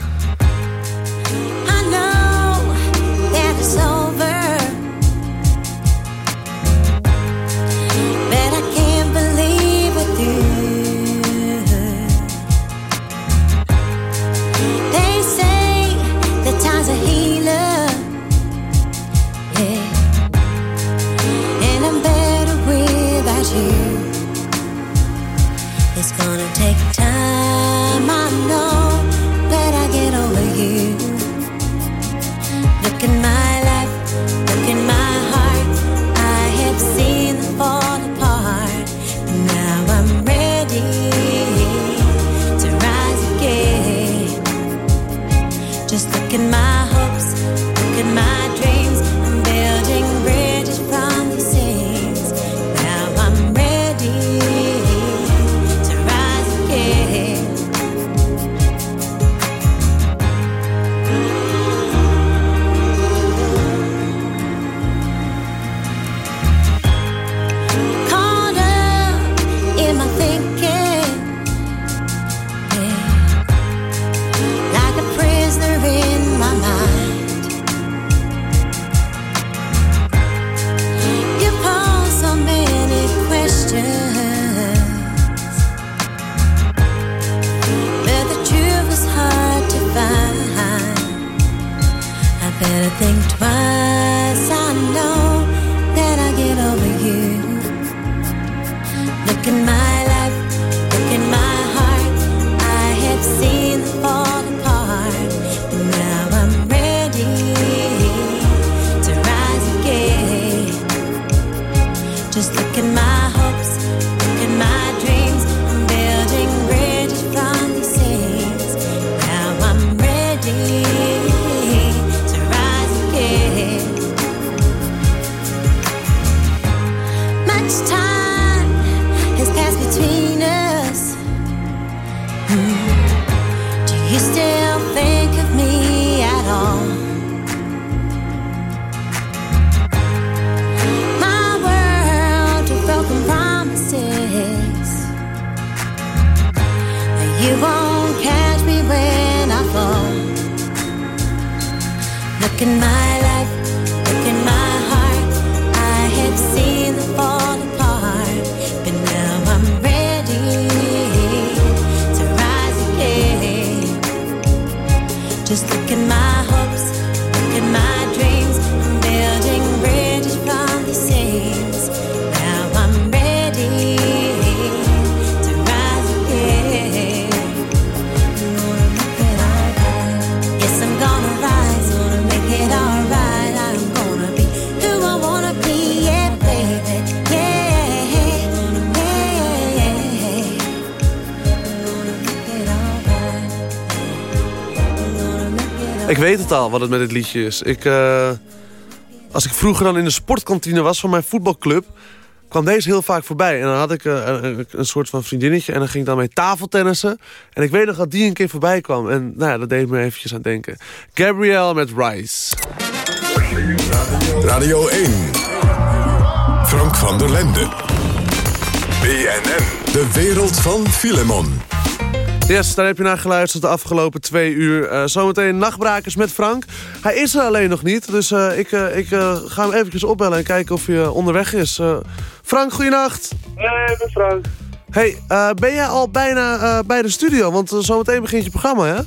Speaker 6: Ik weet het al, wat het met dit liedje is. Ik, eh, als ik vroeger dan in de sportkantine was van mijn voetbalclub... kwam deze heel vaak voorbij. En dan had ik eh, een, een soort van vriendinnetje... en dan ging ik dan mee tafeltennissen. En ik weet nog dat die een keer voorbij kwam. En nou ja, dat deed me eventjes aan denken. Gabrielle met Rice.
Speaker 2: Radio 1. Frank van der Lende. BNN. De wereld van Filemon.
Speaker 6: Yes, daar heb je naar geluisterd de afgelopen twee uur. Eh, zometeen nachtbrakers met Frank. Hij is er alleen nog niet, dus eh, ik, eh, ik ga hem eventjes opbellen... en kijken of hij onderweg is. Frank, goeienacht.
Speaker 18: Hey, ik ben Frank.
Speaker 6: Hey, ben jij al bijna bij de studio? Want zometeen begint je programma, hè?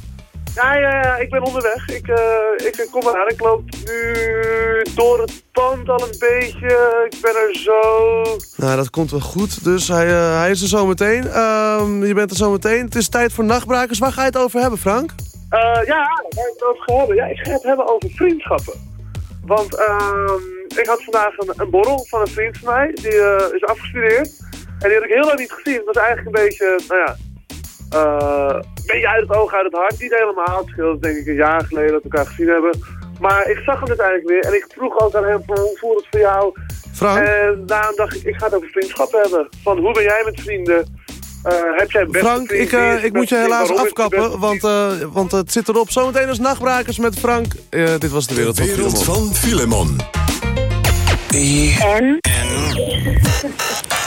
Speaker 18: Ja, ja, ja, ik ben onderweg. Ik, eh, ik kom eraan. Ik loop nu door het pand al een beetje. Ik ben er zo...
Speaker 6: Nou, dat komt wel goed. Dus hij, eh, hij is er zometeen. Ehm je bent er zometeen. Het is tijd voor nachtbrakers. Waar ga je het over hebben, Frank?
Speaker 18: Eh, ja, waar ik het over ga hebben? Ja, ik ga het hebben over vriendschappen. Want ehm, ik had vandaag een, een borrel van een vriend van mij. Die is afgestudeerd. En die had ik heel lang niet gezien. Het was eigenlijk een beetje, nou ja... eh, een beetje uit het oog, uit het hart. Niet helemaal. Het scheelt denk ik een jaar geleden dat we elkaar gezien hebben. Maar ik zag hem uiteindelijk weer. En ik vroeg ook aan hem van hoe voelt het voor jou?
Speaker 6: Frank?
Speaker 18: En daarom dacht ik, ik ga het over vriendschap hebben. Van hoe ben jij met vrienden? Eh, heb jij een beste
Speaker 6: Frank, ik, eh, ik moet je helaas afkappen, want, eh, want het zit erop. Zometeen als nachtbrakers met Frank. Eh, dit was de wereld van
Speaker 2: Wereld
Speaker 6: Filemon.
Speaker 2: van Filemon.
Speaker 19: En?